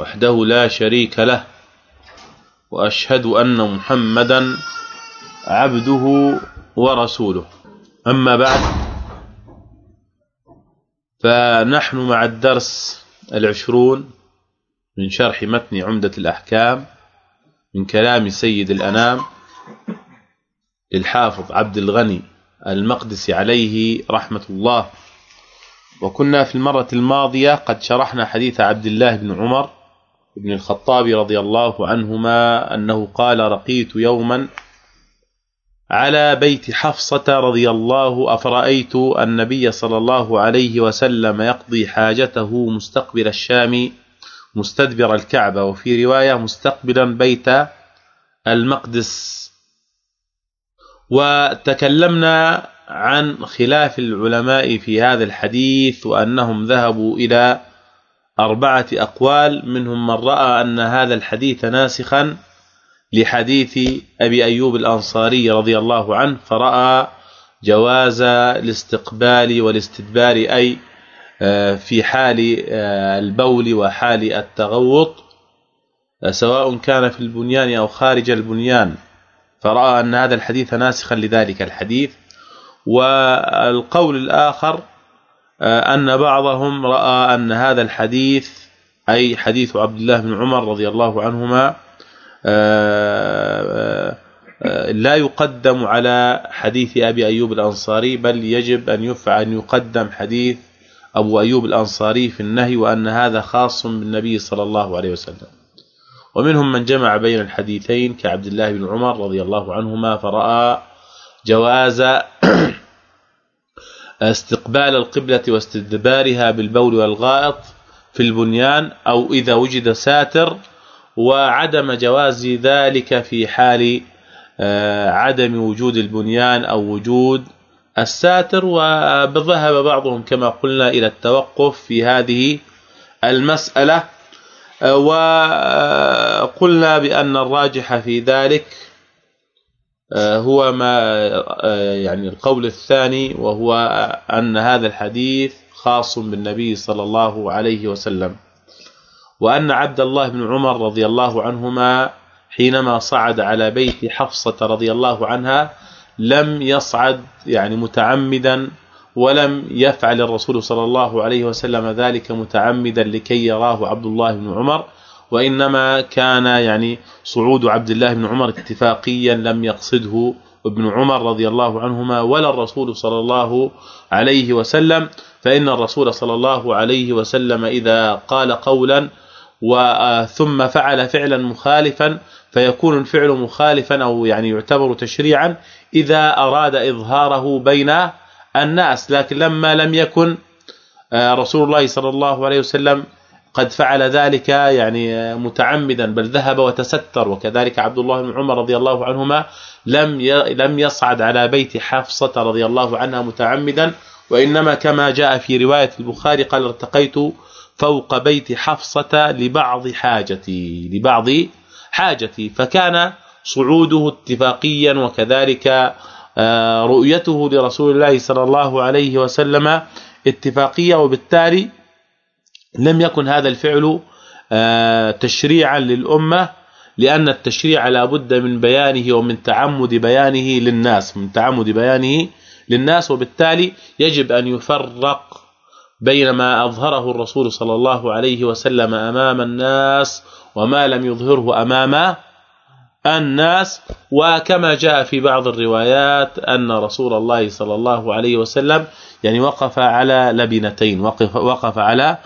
وحده لا شريك له وأشهد أن محمدا عبده ورسوله. أما بعد فنحن مع الدرس العشرون من شرح متن عمدة الأحكام من كلام سيد الأنام للحافظ عبد الغني المقدسي عليه رحمة الله. وكنا في المرة الماضية قد شرحنا حديث عبد الله بن عمر بن الخطاب رضي الله عنهما أنه قال رقيت يوما على بيت حفصة رضي الله أفرأيت النبي صلى الله عليه وسلم يقضي حاجته مستقبل الشام مستدبر الكعبة وفي رواية مستقبلا بيت المقدس. وتكلمنا عن خلاف العلماء في هذا الحديث وأنهم ذهبوا إلى أربعة أقوال منهم من رأى أن هذا الحديث ناسخا لحديث أبي أيوب الأنصاري رضي الله عنه فرأى جواز الاستقبال والاستدبار أي آه، في حال آه، البول وحال التغوط آه، سواء كان في البنيان أو خارج البنيان. فرأى أن هذا الحديث ناسخا لذلك الحديث. والقول الآخر آه، أن بعضهم رأى أن هذا الحديث أي حديث عبد الله بن عمر رضي الله عنهما آه، آه، لا يقدم على حديث أبي أيوب الأنصاري بل يجب أن يفعل أن يقدم حديث أبو أيوب الأنصاري في النهي وأن هذا خاص بالنبي صلى الله عليه وسلم. ومنهم من جمع بين الحديثين كعبد الله بن عمر رضي الله عنهما فرأى جواز استقبال القبلة واستدبارها بالبول والغائط في البنيان أو إذا وجد ساتر وعدم جواز ذلك في حال آه، عدم وجود البنيان أو وجود الساتر وذهب بعضهم كما قلنا إلى التوقف في هذه المسألة. آه، وقلنا بأن الراجح في ذلك هو ما آه، يعني القول الثاني وهو أن هذا الحديث خاص بالنبي صلى الله عليه وسلم. وأن عبد الله بن عمر رضي الله عنهما حينما صعد على بيت حفصة رضي الله عنها لم يصعد يعني متعمدا ولم يفعل الرسول صلى الله عليه وسلم ذلك متعمدا لكي يراه عبد الله بن عمر. وإنما كان يعني صعود عبد الله بن عمر اتفاقيا لم يقصده ابن عمر رضي الله عنهما ولا الرسول صلى الله عليه وسلم فإن الرسول صلى الله عليه وسلم إذا قال قولا ثم فعل فعلا مخالفا فيكون الفعل مخالفا أو يعني يعتبر تشريعا إذا أراد إظهاره بين الناس. لكن لما لم يكن آه، رسول الله صلى الله عليه وسلم قد فعل ذلك يعني متعمدا بل ذهب وتستر. وكذلك عبد الله بن عمر رضي الله عنهما لم لم يصعد على بيت حفصة رضي الله عنها متعمدا. وإنما كما جاء في رواية البخاري قال ارتقيت فوق بيت حفصة لبعض حاجتي لبعض حاجتي. فكان صعوده اتفاقيا وكذلك آه، رؤيته لرسول الله صلى الله عليه وسلم اتفاقية. وبالتالي لم يكن هذا الفعل آه، تشريعا للأمة لأن التشريع لا بد من بيانه ومن تعمد بيانه للناس من تعمد بيانه للناس وبالتالي يجب أن يفرق بين ما أظهره الرسول صلى الله عليه وسلم أمام الناس وما لم يظهره أمام الناس. وكما جاء في بعض الروايات أن رسول الله صلى الله عليه وسلم يعني وقف على لبنتين وقف وقف على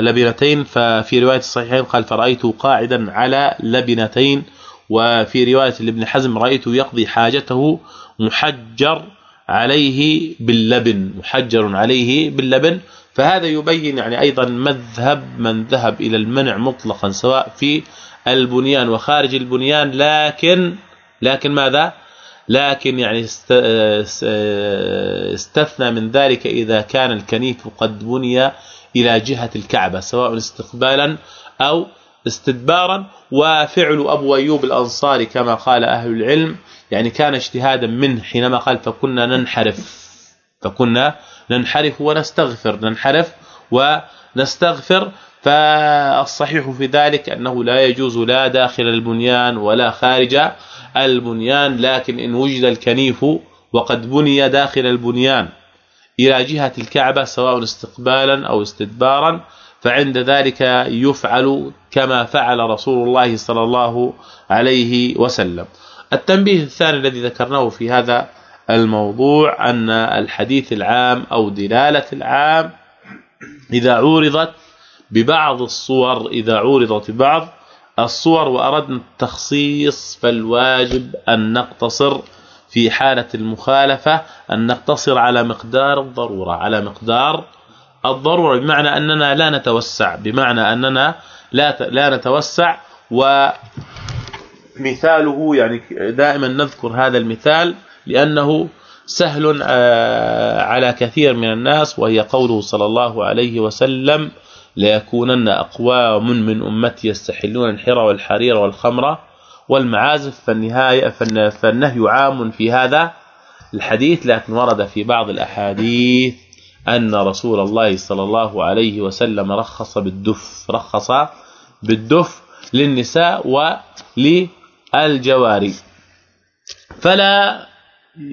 لبنتين ففي رواية الصحيحين قال فرايته قاعدا على لبنتين وفي رواية لابن حزم رايته يقضي حاجته محجر عليه باللبن محجر عليه باللبن فهذا يبين يعني أيضا مذهب من ذهب إلى المنع مطلقا سواء في البنيان وخارج البنيان لكن لكن ماذا؟ لكن يعني استثنى من ذلك إذا كان الكنيف قد بني إلى جهة الكعبة سواء استقبالا أو استدبارا. وفعل أبو أيوب الأنصاري كما قال أهل العلم يعني كان اجتهادا منه حينما قال فكنا ننحرف. فكنا ننحرف ونستغفر ننحرف ونستغفر. فالصحيح في ذلك أنه لا يجوز لا داخل البنيان ولا خارج البنيان لكن إن وجد الكنيف وقد بني داخل البنيان. إلى جهة الكعبة سواء استقبالا أو استدبارا فعند ذلك يفعل كما فعل رسول الله صلى الله عليه وسلم. التنبيه الثاني الذي ذكرناه في هذا الموضوع أن الحديث العام أو دلالة العام إذا عورضت ببعض الصور إذا عورضت ببعض الصور وأردنا التخصيص فالواجب أن نقتصر في حالة المخالفة أن نقتصر على مقدار الضرورة على مقدار الضرورة بمعنى أننا لا نتوسع بمعنى أننا لا لا نتوسع ومثاله يعني دائما نذكر هذا المثال لأنه سهل آه، على كثير من الناس وهي قوله صلى الله عليه وسلم ليكونن أقوام من أمتي يستحلون الحرى والحرير والخمر والمعازف فالنهاية فالنهي عام في هذا الحديث لكن ورد في بعض الأحاديث أن رسول الله صلى الله عليه وسلم رخص بالدف رخص بالدف للنساء وللجواري. فلا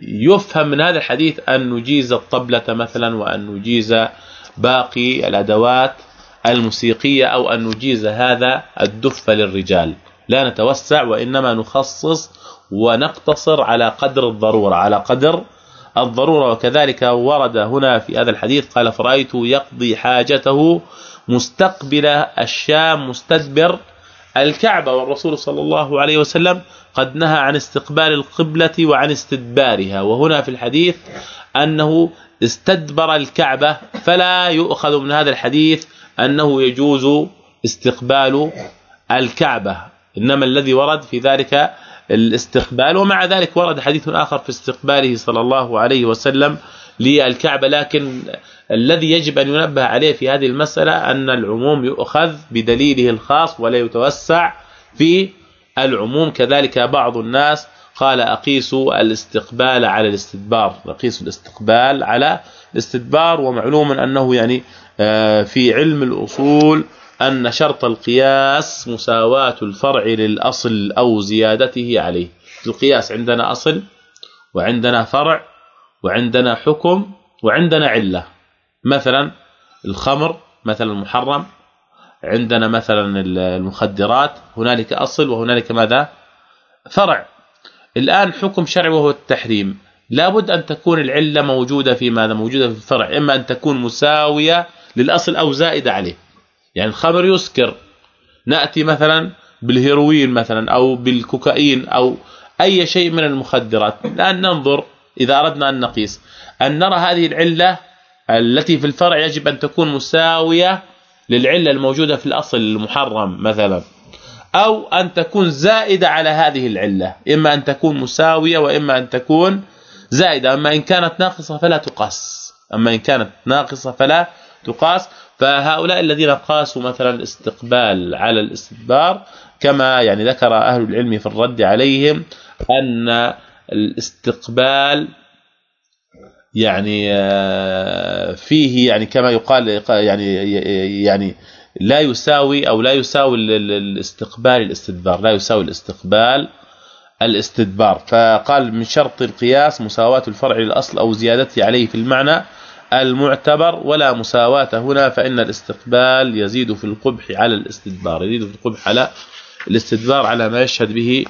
يفهم من هذا الحديث أن نجيز الطبلة مثلا وأن نجيز باقي الأدوات الموسيقية أو أن نجيز هذا الدف للرجال. لا نتوسع وإنما نخصص ونقتصر على قدر الضرورة على قدر الضرورة. وكذلك ورد هنا في هذا الحديث قال فرايته يقضي حاجته مستقبل الشام مستدبر الكعبة. والرسول صلى الله عليه وسلم قد نهى عن استقبال القبلة وعن استدبارها. وهنا في الحديث أنه استدبر الكعبة فلا يؤخذ من هذا الحديث أنه يجوز استقبال الكعبة. إنما الذي ورد في ذلك الاستقبال ومع ذلك ورد حديث آخر في استقباله صلى الله عليه وسلم للكعبة. لكن الذي يجب أن ينبه عليه في هذه المسألة أن العموم يؤخذ بدليله الخاص ولا يتوسع في العموم. كذلك بعض الناس قال اقيسوا الاستقبال على الاستدبار. اقيسوا الاستقبال على الاستدبار ومعلوم أنه يعني آه، في علم الأصول أن شرط القياس مساواة الفرع للأصل أو زيادته عليه. القياس عندنا أصل وعندنا فرع وعندنا حكم وعندنا علة. مثلا الخمر مثلا محرم عندنا مثلا المخدرات. هنالك أصل وهنالك ماذا؟ فرع. الآن حكم شرعي وهو التحريم. لابد أن تكون العلة موجودة في ماذا؟ موجودة في الفرع. إما أن تكون مساوية للأصل أو زائدة عليه. يعني الخمر يسكر. نأتي مثلا بالهيروين مثلا أو بالكوكايين أو أي شيء من المخدرات. الآن ننظر إذا أردنا أن نقيس. أن نرى هذه العلة التي في الفرع يجب أن تكون مساوية للعلة الموجودة في الأصل المحرم مثلا. أو أن تكون زائدة على هذه العلة. إما أن تكون مساوية وإما أن تكون زائدة. أما إن كانت ناقصة فلا تقاس. أما إن كانت ناقصة فلا تقاس. فهؤلاء الذين قاسوا مثلا الاستقبال على الاستدبار كما يعني ذكر أهل العلم في الرد عليهم أن الاستقبال يعني آه، فيه يعني كما يقال يعني يعني لا يساوي أو لا يساوي الاستقبال الاستدبار لا يساوي الاستقبال الاستدبار. فقال من شرط القياس مساواة الفرع للأصل أو زيادته عليه في المعنى المعتبر ولا مساواة. هنا فإن الاستقبال يزيد في القبح على الاستدبار يزيد في القبح على الاستدبار على ما يشهد به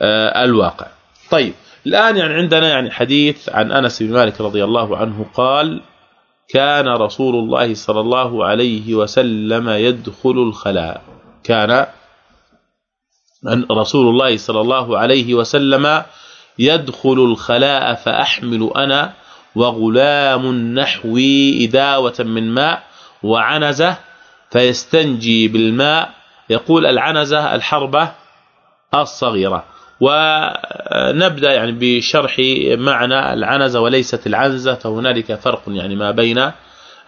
آه، الواقع. طيب الآن يعني عندنا يعني حديث عن أنس بن مالك رضي الله عنه قال كان رسول الله صلى الله عليه وسلم يدخل الخلاء. كان رسول الله صلى الله عليه وسلم يدخل الخلاء فأحمل أنا وغلام نحوي إداوة من ماء وعنزة فيستنجي بالماء. يقول العنزة الحربة الصغيرة. ونبدأ يعني بشرح معنى العنزة وليست العنزة فهنالك فرق يعني ما بين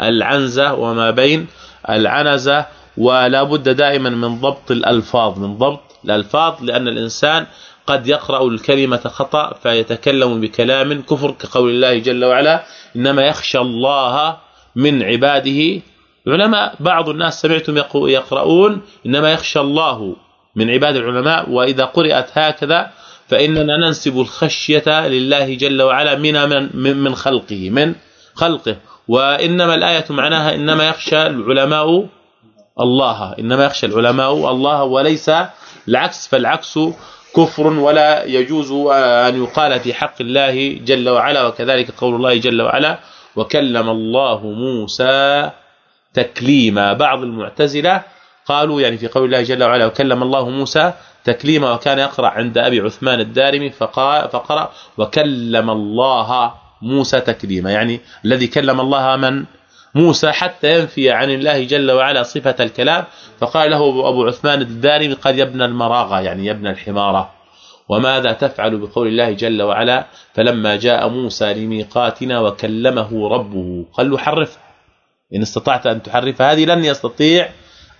العنزة وما بين العنزة. ولا بد دائما من ضبط الألفاظ من ضبط الألفاظ لأن الإنسان قد يقرأ الكلمة خطأ فيتكلم بكلام كفر كقول الله جل وعلا إنما يخشى الله من عباده. العلماء بعض الناس سمعتم يقرؤون إنما يخشى الله من عباد العلماء وإذا قرأت هكذا فإننا ننسب الخشية لله جل وعلا من من خلقه من خلقه. وإنما الآية معناها إنما يخشى العلماء الله. إنما يخشى العلماء الله وليس العكس فالعكس كفر ولا يجوز أن يقال في حق الله جل وعلا وكذلك قول الله جل وعلا وكلم الله موسى تكليما. بعض المعتزلة قالوا يعني في قول الله جل وعلا وكلم الله موسى تكليما وكان يقرأ عند أبي عثمان الدارمي فقال فقرأ وكلم الله موسى تكليما يعني الذي كلم الله من؟ موسى حتى ينفي عن الله جل وعلا صفة الكلام. فقال له أبو عثمان الدارمي يا ابن المراغه يعني ابن الحمارة. وماذا تفعل بقول الله جل وعلا؟ فلما جاء موسى لميقاتنا وكلمه ربه قال له حرفها إن استطعت أن تحرفها هذه لن يستطيع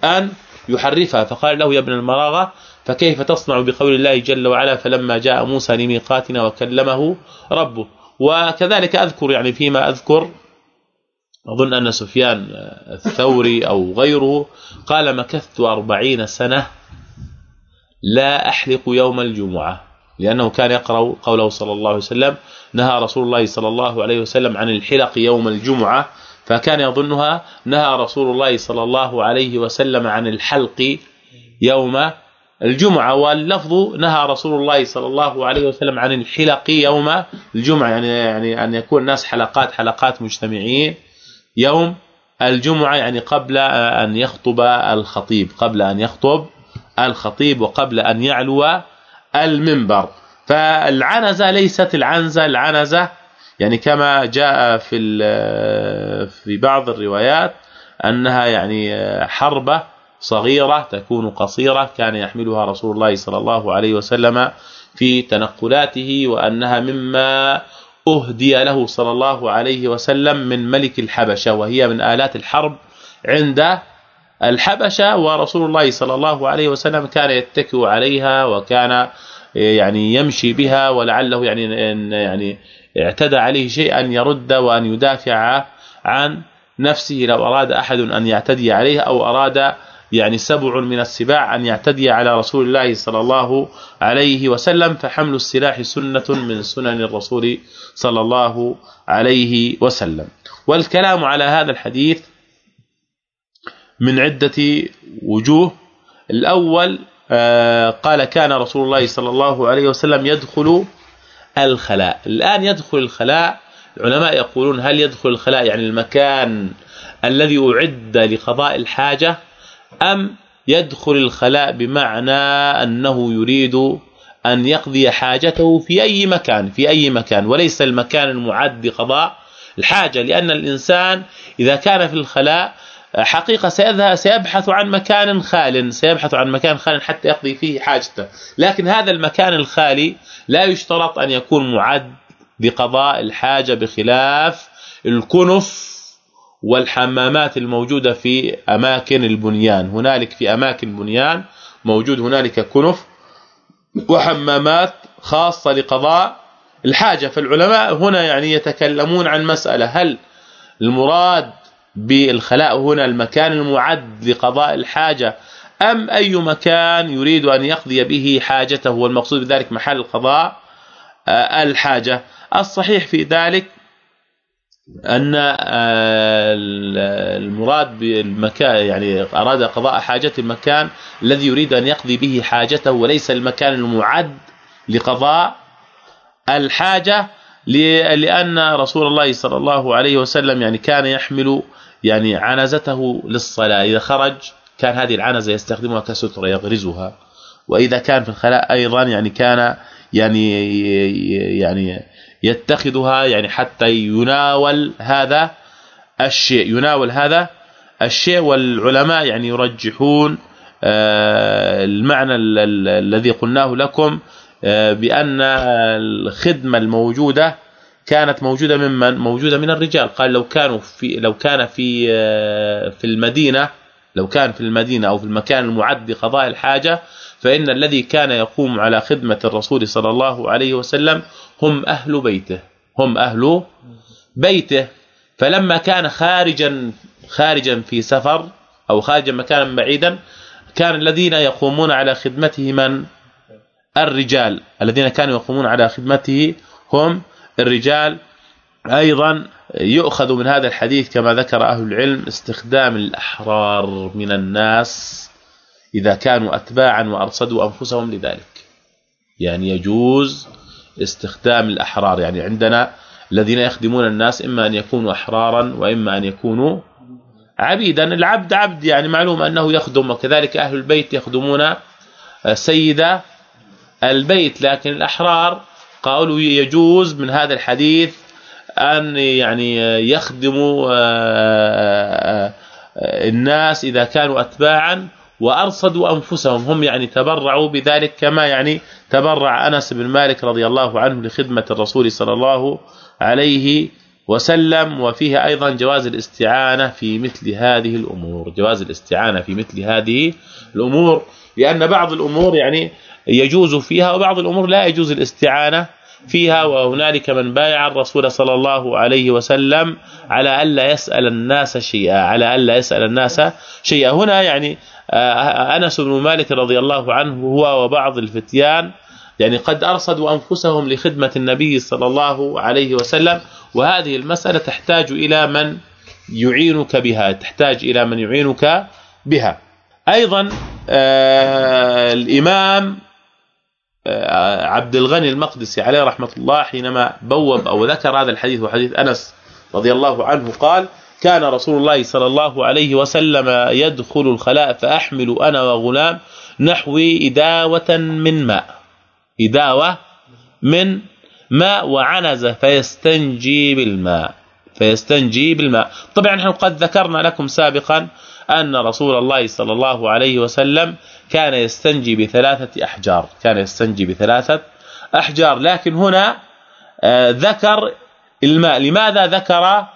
أن يحرفها. فقال له يا ابن المراغه فكيف تصنع بقول الله جل وعلا؟ فلما جاء موسى لميقاتنا وكلمه ربه. وكذلك أذكر يعني فيما أذكر اظن أن سفيان الثوري أو غيره قال مكثت أربعين سنة لا أحلق يوم الجمعة لأنه كان يقرأ قوله صلى الله عليه وسلم نهى رسول الله صلى الله عليه وسلم عن الحلق يوم الجمعة فكان يظنها نهى رسول الله صلى الله عليه وسلم عن الحلق يوم الجمعة واللفظ نهى رسول الله صلى الله عليه وسلم عن الحلق يوم الجمعة يعني يعني أن يكون الناس حلقات حلقات مجتمعين. يوم الجمعة يعني قبل أن يخطب الخطيب قبل أن يخطب الخطيب وقبل أن يعلو المنبر. فالعنزة ليست العنزة العنزة يعني كما جاء في في بعض الروايات أنها يعني حربة صغيرة تكون قصيرة كان يحملها رسول الله صلى الله عليه وسلم في تنقلاته وأنها مما أهدي له صلى الله عليه وسلم من ملك الحبشة وهي من آلات الحرب عند الحبشة ورسول الله صلى الله عليه وسلم كان يتكئ عليها وكان يعني يمشي بها ولعله يعني يعني اعتدى عليه شيء ان يرد وأن يدافع عن نفسه لو أراد أحد أن يعتدي عليه أو أراد يعني سبع من السباع أن يعتدي على رسول الله صلى الله عليه وسلم فحمل السلاح سنة من سنن الرسول صلى الله عليه وسلم. والكلام على هذا الحديث من عدة وجوه. الأول آه، قال كان رسول الله صلى الله عليه وسلم يدخل الخلاء. الآن يدخل الخلاء العلماء يقولون هل يدخل الخلاء يعني المكان الذي أعد لقضاء الحاجة أم يدخل الخلاء بمعنى أنه يريد أن يقضي حاجته في أي مكان في أي مكان وليس المكان المعد لقضاء الحاجة لأن الإنسان إذا كان في الخلاء حقيقة سيذهب سيبحث عن مكان خال سيبحث عن مكان خال حتى يقضي فيه حاجته. لكن هذا المكان الخالي لا يشترط أن يكون معد لقضاء الحاجة بخلاف الكنف والحمامات الموجودة في أماكن البنيان. هنالك في أماكن البنيان موجود هنالك كنف وحمامات خاصة لقضاء الحاجة. فالعلماء هنا يعني يتكلمون عن مسألة هل المراد بالخلاء هنا المكان المعد لقضاء الحاجة أم أي مكان يريد أن يقضي به حاجته والمقصود بذلك محل القضاء آه، الحاجة؟ الصحيح في ذلك أن آه، المراد بالمكان يعني أراد قضاء حاجة المكان الذي يريد أن يقضي به حاجته وليس المكان المعد لقضاء الحاجة لأن رسول الله صلى الله عليه وسلم يعني كان يحمل يعني عنزته للصلاة. إذا خرج كان هذه العنزة يستخدمها كسترة يغرزها. وإذا كان في الخلاء أيضا يعني كان يعني يعني يتخذها يعني حتى يناول هذا الشيء يناول هذا الشيء والعلماء يعني يرجحون آه، المعنى الذي قلناه لكم آه، بأن الخدمة الموجودة كانت موجودة ممن موجودة من الرجال. قال لو كانوا في لو كان في آه، في المدينة لو كان في المدينة أو في المكان المعد لقضاء الحاجة فإن الذي كان يقوم على خدمة الرسول صلى الله عليه وسلم هم أهل بيته هم أهل بيته. فلما كان خارجا خارجا في سفر أو خارجا مكانا بعيدا كان الذين يقومون على خدمته من؟ الرجال. الذين كانوا يقومون على خدمته هم الرجال. أيضا يؤخذ من هذا الحديث كما ذكر أهل العلم استخدام الأحرار من الناس. إذا كانوا اتباعا وأرصدوا أنفسهم لذلك. يعني يجوز استخدام الأحرار. يعني عندنا الذين يخدمون الناس إما أن يكونوا احرارا وإما أن يكونوا عبيدا. العبد عبد يعني معلوم أنه يخدم وكذلك أهل البيت يخدمون سيد البيت. لكن الأحرار قالوا يجوز من هذا الحديث أن يعني يخدموا آه، آه، آه، الناس إذا كانوا اتباعا وأرصدوا أنفسهم. هم يعني تبرعوا بذلك كما يعني تبرع أنس بن مالك رضي الله عنه لخدمة الرسول صلى الله عليه وسلم. وفيه أيضا جواز الاستعانة في مثل هذه الأمور. جواز الاستعانة في مثل هذه الأمور. لأن بعض الأمور يعني يجوز فيها وبعض الأمور لا يجوز الاستعانة فيها وهنالك من بايع الرسول صلى الله عليه وسلم على ألا يسأل الناس شيئا على ألا يسأل الناس شيئا. هنا يعني آه، أنس بن مالك رضي الله عنه هو وبعض الفتيان يعني قد أرصدوا أنفسهم لخدمة النبي صلى الله عليه وسلم وهذه المسألة تحتاج إلى من يعينك بها تحتاج إلى من يعينك بها. أيضا آه الإمام عبد الغني المقدسي عليه رحمة الله حينما بوب أو ذكر هذا الحديث وحديث أنس رضي الله عنه قال كان رسول الله صلى الله عليه وسلم يدخل الخلاء فأحمل أنا وغلام نحوي إداوة من ماء. إداوة من ماء وعنز فيستنجي بالماء. فيستنجي بالماء. طبعا نحن قد ذكرنا لكم سابقا أن رسول الله صلى الله عليه وسلم كان يستنجي بثلاثة أحجار كان يستنجي بثلاثة أحجار لكن هنا آه، ذكر الماء. لماذا ذكر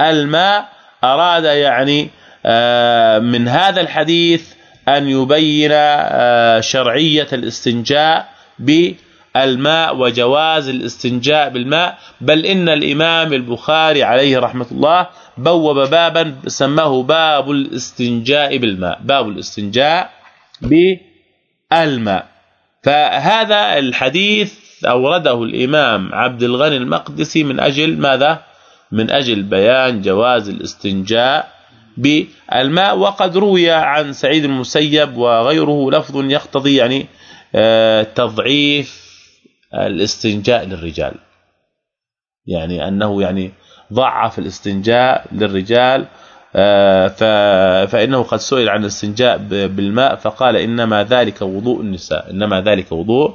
الماء؟ أراد يعني آه، من هذا الحديث أن يبين آه، شرعية الاستنجاء بالماء وجواز الاستنجاء بالماء. بل إن الإمام البخاري عليه رحمة الله بوب بابا سماه باب الاستنجاء بالماء باب الاستنجاء بالماء فهذا الحديث أورده الإمام عبد الغني المقدسي من أجل ماذا؟ من أجل بيان جواز الاستنجاء بالماء وقد روي عن سعيد المسيب وغيره لفظ يقتضي يعني آه، تضعيف الاستنجاء للرجال. يعني أنه يعني ضعف الاستنجاء للرجال فإنه قد سئل عن الاستنجاء بالماء فقال إنما ذلك وضوء النساء إنما ذلك وضوء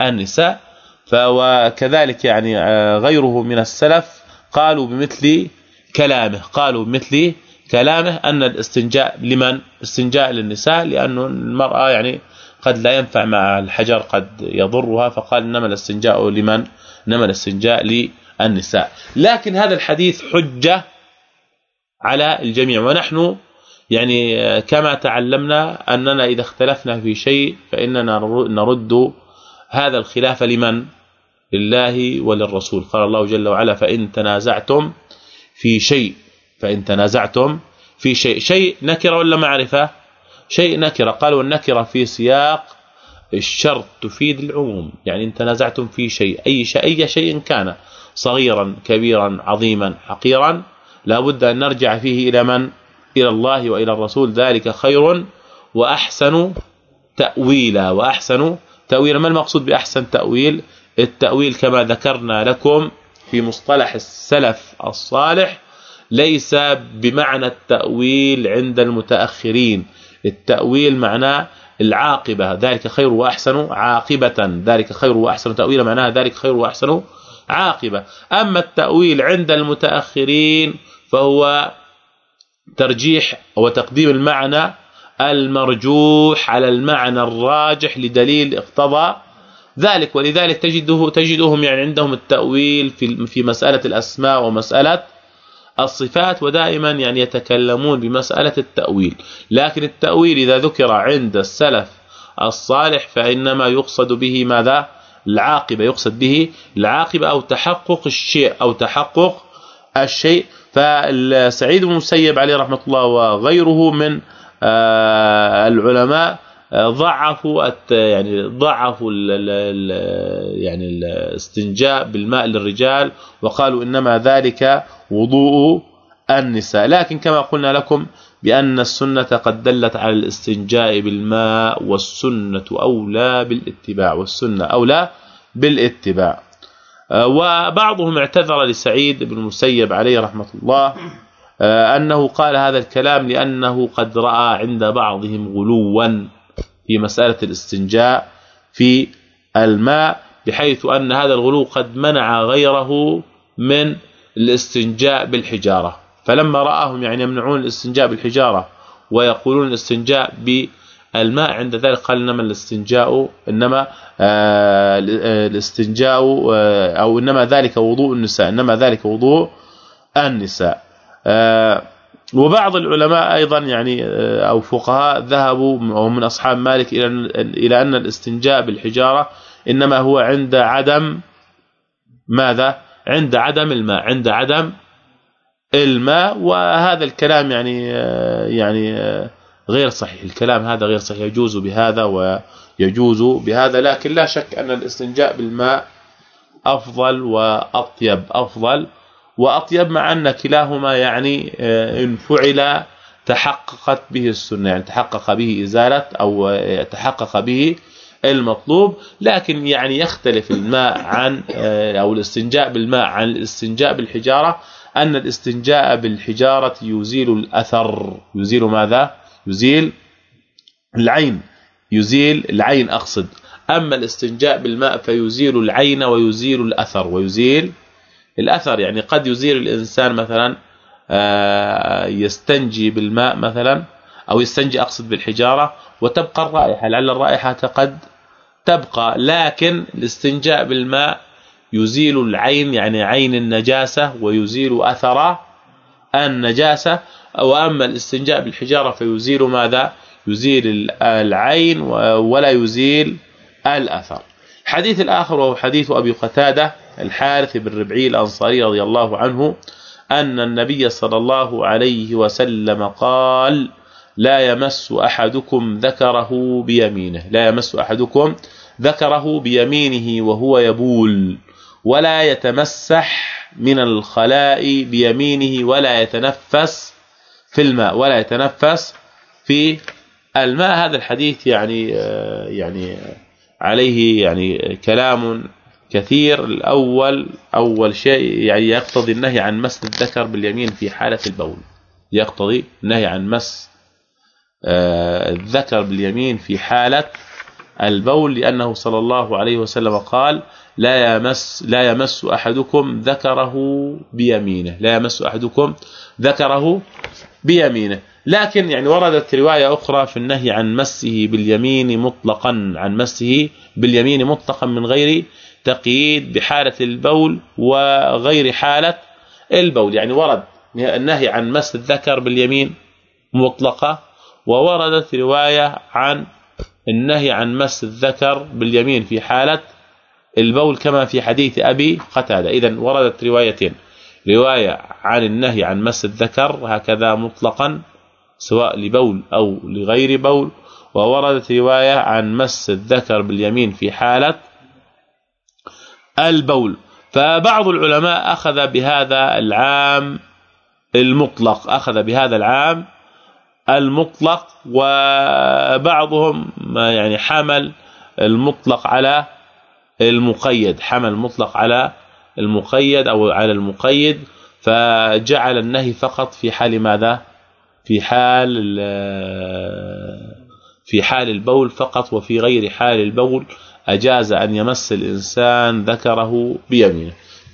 النساء. فوكذلك يعني آه، غيره من السلف قالوا بمثل كلامه قالوا بمثل كلامه أن الاستنجاء لمن؟ استنجاء للنساء لأنه المرأة يعني قد لا ينفع مع الحجر قد يضرها فقال إنما الاستنجاء لمن؟ إنما الاستنجاء للنساء. لكن هذا الحديث حجة على الجميع. ونحن يعني كما تعلمنا أننا إذا اختلفنا في شيء فإننا نرد هذا الخلاف لمن؟ لله وللرسول. قال الله جل وعلا فإن تنازعتم في شيء فإن تنازعتم في شيء. شيء نكرة ولا معرفة؟ شيء نكرة. قال والنكره في سياق الشرط تفيد العموم. يعني إن تنازعتم في شيء أي شيء أي شيء كان صغيرا كبيرا عظيما حقيرا لا بد أن نرجع فيه إلى من؟ إلى الله وإلى الرسول. ذلك خير وأحسن تأويلا. وأحسن تأويلا. ما المقصود بأحسن تأويل؟ التأويل كما ذكرنا لكم في مصطلح السلف الصالح ليس بمعنى التأويل عند المتأخرين. التأويل معناه العاقبة. ذلك خير وأحسن عاقبة. ذلك خير وأحسن تاويلا معناها ذلك خير وأحسن عاقبة. أما التأويل عند المتأخرين فهو ترجيح وتقديم المعنى المرجوح على المعنى الراجح لدليل اقتضى ذلك ولذلك تجده تجدهم يعني عندهم التأويل في في مسألة الأسماء ومسألة الصفات ودائما يعني يتكلمون بمسألة التأويل. لكن التأويل إذا ذكر عند السلف الصالح فإنما يقصد به ماذا؟ العاقبة يقصد به العاقبة أو تحقق الشيء أو تحقق الشيء. فالسعيد بن المسيب عليه رحمة الله وغيره من آه، العلماء آه، ضعفوا يعني ضعفوا يعني الاستنجاء بالماء للرجال وقالوا إنما ذلك وضوء النساء. لكن كما قلنا لكم بأن السنة قد دلت على الاستنجاء بالماء والسنة أولى بالاتباع والسنة أولى بالاتباع. وبعضهم اعتذر لسعيد بن المسيب عليه رحمة الله آه، أنه قال هذا الكلام لأنه قد رأى عند بعضهم غلوا في مسألة الاستنجاء في الماء بحيث أن هذا الغلو قد منع غيره من الاستنجاء بالحجارة. فلما رآهم يعني يمنعون الاستنجاء بالحجارة ويقولون الاستنجاء بالماء عند ذلك قال إنما الاستنجاء إنما آه، الاستنجاء آه، أو إنما ذلك وضوء النساء إنما ذلك وضوء النساء. آه، وبعض العلماء أيضا يعني أو فقهاء ذهبوا ومن أصحاب مالك إلى إلى أن الاستنجاء بالحجارة إنما هو عند عدم ماذا؟ عند عدم الماء عند عدم الماء. وهذا الكلام يعني يعني غير صحيح. الكلام هذا غير صحيح. يجوز بهذا ويجوز بهذا لكن لا شك أن الاستنجاء بالماء أفضل وأطيب أفضل وأطيب مع أن كلاهما يعني آه، إن فعل تحققت به السنة يعني تحقق به إزالة أو تحقق به المطلوب لكن يعني يختلف الماء عن آه، أو الاستنجاء بالماء عن الاستنجاء بالحجارة أن الاستنجاء بالحجارة يزيل الأثر. يزيل ماذا؟ يزيل العين يزيل العين أقصد. أما الاستنجاء بالماء فيزيل العين ويزيل الأثر ويزيل الأثر يعني قد يزيل الإنسان مثلا آه، يستنجي بالماء مثلا أو يستنجي أقصد بالحجارة وتبقى الرائحة لعل الرائحة قد تبقى. لكن الاستنجاء بالماء يزيل العين يعني عين النجاسة ويزيل أثر النجاسة. واما الاستنجاء بالحجارة فيزيل ماذا؟ يزيل العين ولا يزيل الأثر. الحديث الآخر وهو حديث أبي قتادة الحارث بن ربعي الأنصاري رضي الله عنه أن النبي صلى الله عليه وسلم قال لا يمس أحدكم ذكره بيمينه. لا يمس أحدكم ذكره بيمينه وهو يبول. ولا يتمسح من الخلاء بيمينه ولا يتنفس في الماء ولا يتنفس في الماء. هذا الحديث يعني آه، يعني عليه يعني كلام كثير. الأول أول شيء يعني يقتضي النهي عن مس الذكر باليمين في حالة البول. يقتضي النهي عن مس آه، الذكر باليمين في حالة البول لأنه صلى الله عليه وسلم قال لا يمس لا يمس أحدكم ذكره بيمينه. لا يمس أحدكم ذكره بيمينه. لكن يعني وردت رواية أخرى في النهي عن مسه باليمين مطلقا عن مسه باليمين مطلقا من غير تقييد بحالة البول وغير حالة البول. يعني ورد النهي عن مس الذكر باليمين مطلقة ووردت رواية عن النهي عن مس الذكر باليمين في حالة البول كما في حديث أبي قتادة. اذا وردت روايتين. رواية عن النهي عن مس الذكر هكذا مطلقا سواء لبول أو لغير بول ووردت رواية عن مس الذكر باليمين في حالة البول. فبعض العلماء أخذ بهذا العام المطلق أخذ بهذا العام المطلق وبعضهم يعني حمل المطلق على المقيد حمل المطلق على المقيد أو على المقيد فجعل النهي فقط في حال ماذا؟ في حال في حال البول فقط وفي غير حال البول. أجاز أن يمس الإنسان ذكره بيمينه.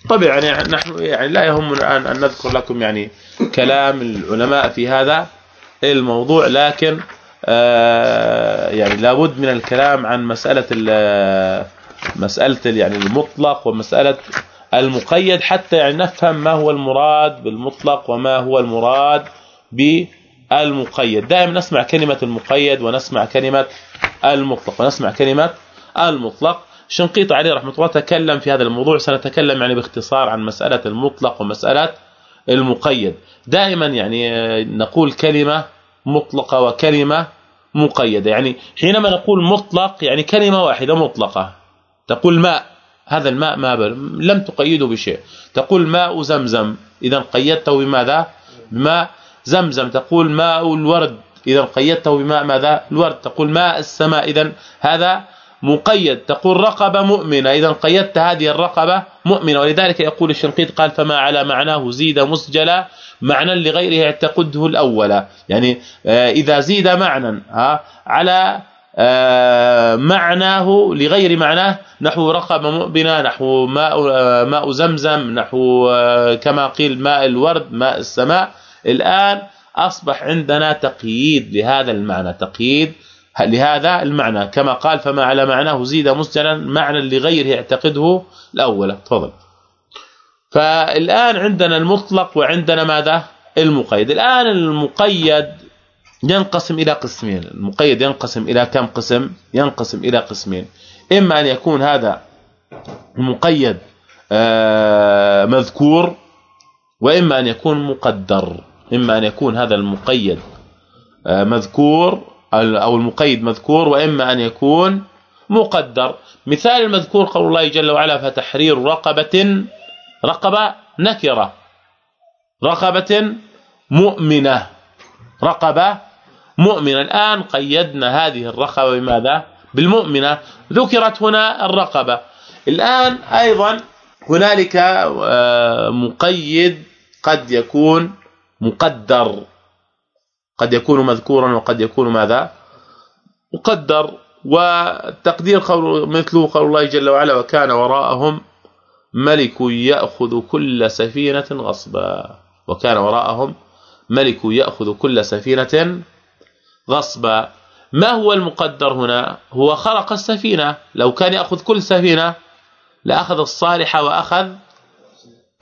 طبعا يعني نحن يعني لا يهمنا الان أن نذكر لكم يعني كلام العلماء في هذا الموضوع لكن آه يعني لابد من الكلام عن مسألة مسألة يعني المطلق ومسألة المقيد حتى يعني نفهم ما هو المراد بالمطلق وما هو المراد بالمقيد. دائما نسمع كلمة المقيد ونسمع كلمة المطلق. ونسمع كلمة المطلق. شنقيط عليه رحمة الله تكلم في هذا الموضوع. سنتكلم يعني باختصار عن مسألة المطلق ومسألة المقيد. دائما يعني نقول كلمة مطلقة وكلمة مقيدة. يعني حينما نقول مطلق يعني كلمة واحدة مطلقة. تقول ماء هذا الماء ما لم تقيده بشيء. تقول ماء زمزم إذا قيدته بماذا؟ بماء زمزم. تقول ماء الورد إذا قيدته بماء ماذا؟ الورد. تقول ماء السماء إذا هذا مقيد. تقول رقبة مؤمنة إذا قيدت هذه الرقبة مؤمنة. ولذلك يقول الشنقيط قال فما على معناه زيد مسجلا معنى لغيره اعتقده الأول. يعني آه، إذا زيد معنى على معناه لغير معناه نحو رقبه مؤمنه نحو ماء آه، ماء زمزم نحو كما قيل ماء الورد ماء السماء. الآن أصبح عندنا تقييد لهذا المعنى تقييد لهذا المعنى. كما قال فما على معناه زيد مسجلا معنى لغيره يعتقده الأول. تفضل. فالآن عندنا المطلق وعندنا ماذا؟ المقيد. الآن المقيد ينقسم إلى قسمين. المقيد ينقسم إلى كم قسم؟ ينقسم إلى قسمين. إما أن يكون هذا المقيد آه، مذكور وإما أن يكون مقدر. إما أن يكون هذا المقيد آه، مذكور أو المقيد مذكور وإما أن يكون مقدر. مثال المذكور قول الله جل وعلا فتحرير رقبة رقبة نكرة. رقبة مؤمنة. رقبة مؤمنه الآن قيدنا هذه الرقبة بماذا؟ بالمؤمنة. ذكرت هنا الرقبة. الآن أيضا هنالك آه، مقيد قد يكون مقدر. قد يكون مذكورا وقد يكون ماذا؟ مقدر. والتقدير قول مثله قول الله جل وعلا وكان وراءهم ملك يأخذ كل سفينة غصبا. وكان وراءهم ملك يأخذ كل سفينة غصبا ما هو المقدر هنا؟ هو خرق السفينة. لو كان يأخذ كل سفينة لأخذ الصالحه وأخذ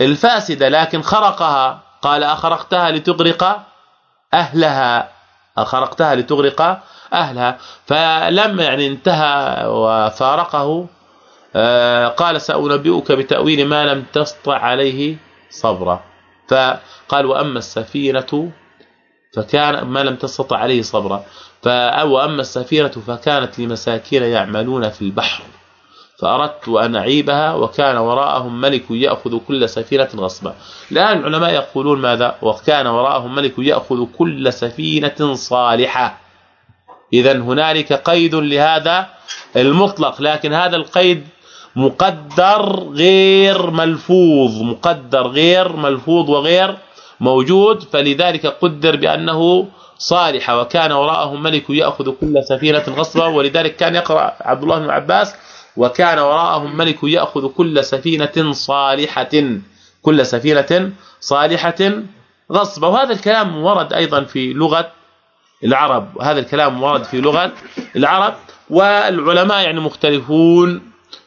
الفاسدة لكن خرقها. قال أخرقتها لتغرق أهلها. خرقتها لتغرق أهلها. فلما يعني انتهى وفارقه. آه، قال سأنبئك بتأويل ما لم تسطع عليه صبرا. فقال وأما السفينة فكان ما لم تستطع عليه صبرا. واما السفينه فكانت لمساكين يعملون في البحر فأردت أن أعيبها وكان وراءهم ملك يأخذ كل سفينة غصبا. الآن العلماء يقولون ماذا؟ وكان وراءهم ملك يأخذ كل سفينة صالحة. اذا هنالك قيد لهذا المطلق لكن هذا القيد مقدر غير ملفوظ مقدر غير ملفوظ وغير موجود فلذلك قدر بأنه صالحه وكان وراءهم ملك يأخذ كل سفينة غصبا ولذلك كان يقرأ عبد الله بن عباس وكان وراءهم ملك يأخذ كل سفينة صالحة كل سفينة صالحة غصبا. وهذا الكلام ورد أيضا في لغة العرب هذا الكلام ورد في لغة العرب والعلماء يعني مختلفون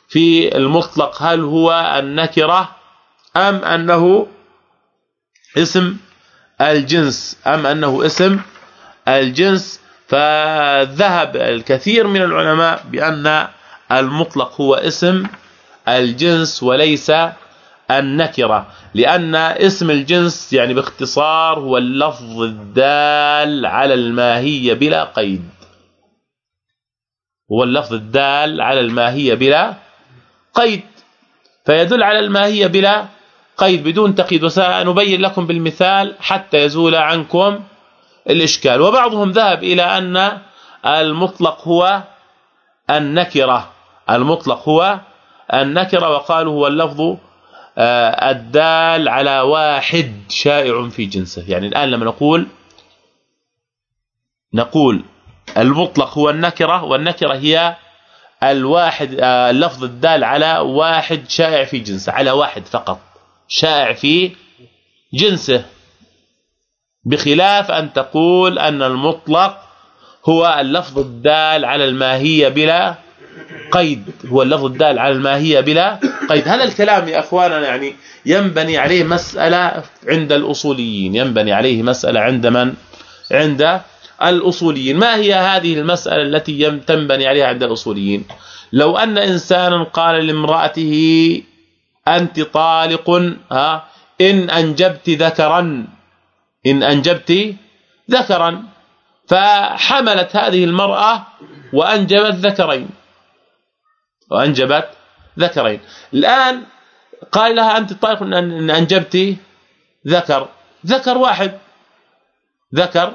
في المطلق هل هو النكرة أم أنه اسم الجنس أم أنه اسم الجنس فذهب الكثير من العلماء بأن المطلق هو اسم الجنس وليس النكرة لأن اسم الجنس يعني باختصار هو اللفظ الدال على الماهية بلا قيد. هو اللفظ الدال على الماهية بلا قيد. فيدل على الماهية بلا قيد بدون تقييد وسنبين لكم بالمثال حتى يزول عنكم الإشكال. وبعضهم ذهب إلى أن المطلق هو النكرة. المطلق هو النكرة وقالوا هو اللفظ آه، الدال على واحد شائع في جنسه. يعني الآن لما نقول نقول المطلق هو النكرة والنكرة هي الواحد آه، اللفظ الدال على واحد شائع في جنسه على واحد فقط. شائع في جنسه بخلاف أن تقول أن المطلق هو اللفظ الدال على الماهية بلا قيد هو اللفظ الدال على الماهية بلا قيد. هذا الكلام يا اخواننا يعني ينبني عليه مسألة عند الأصوليين ينبني عليه مسألة عند من؟ عند الأصوليين. ما هي هذه المسألة التي تنبني عليها عند الأصوليين؟ لو أن إنسانا قال لامرأته أنت طالق ها؟ إن أنجبت ذكرا إن أنجبت ذكرا. فحملت هذه المرأة وأنجبت ذكرين. وأنجبت ذكرين. الآن قال لها أنت طالق إن أنجبت ذكر. ذكر واحد. ذكر.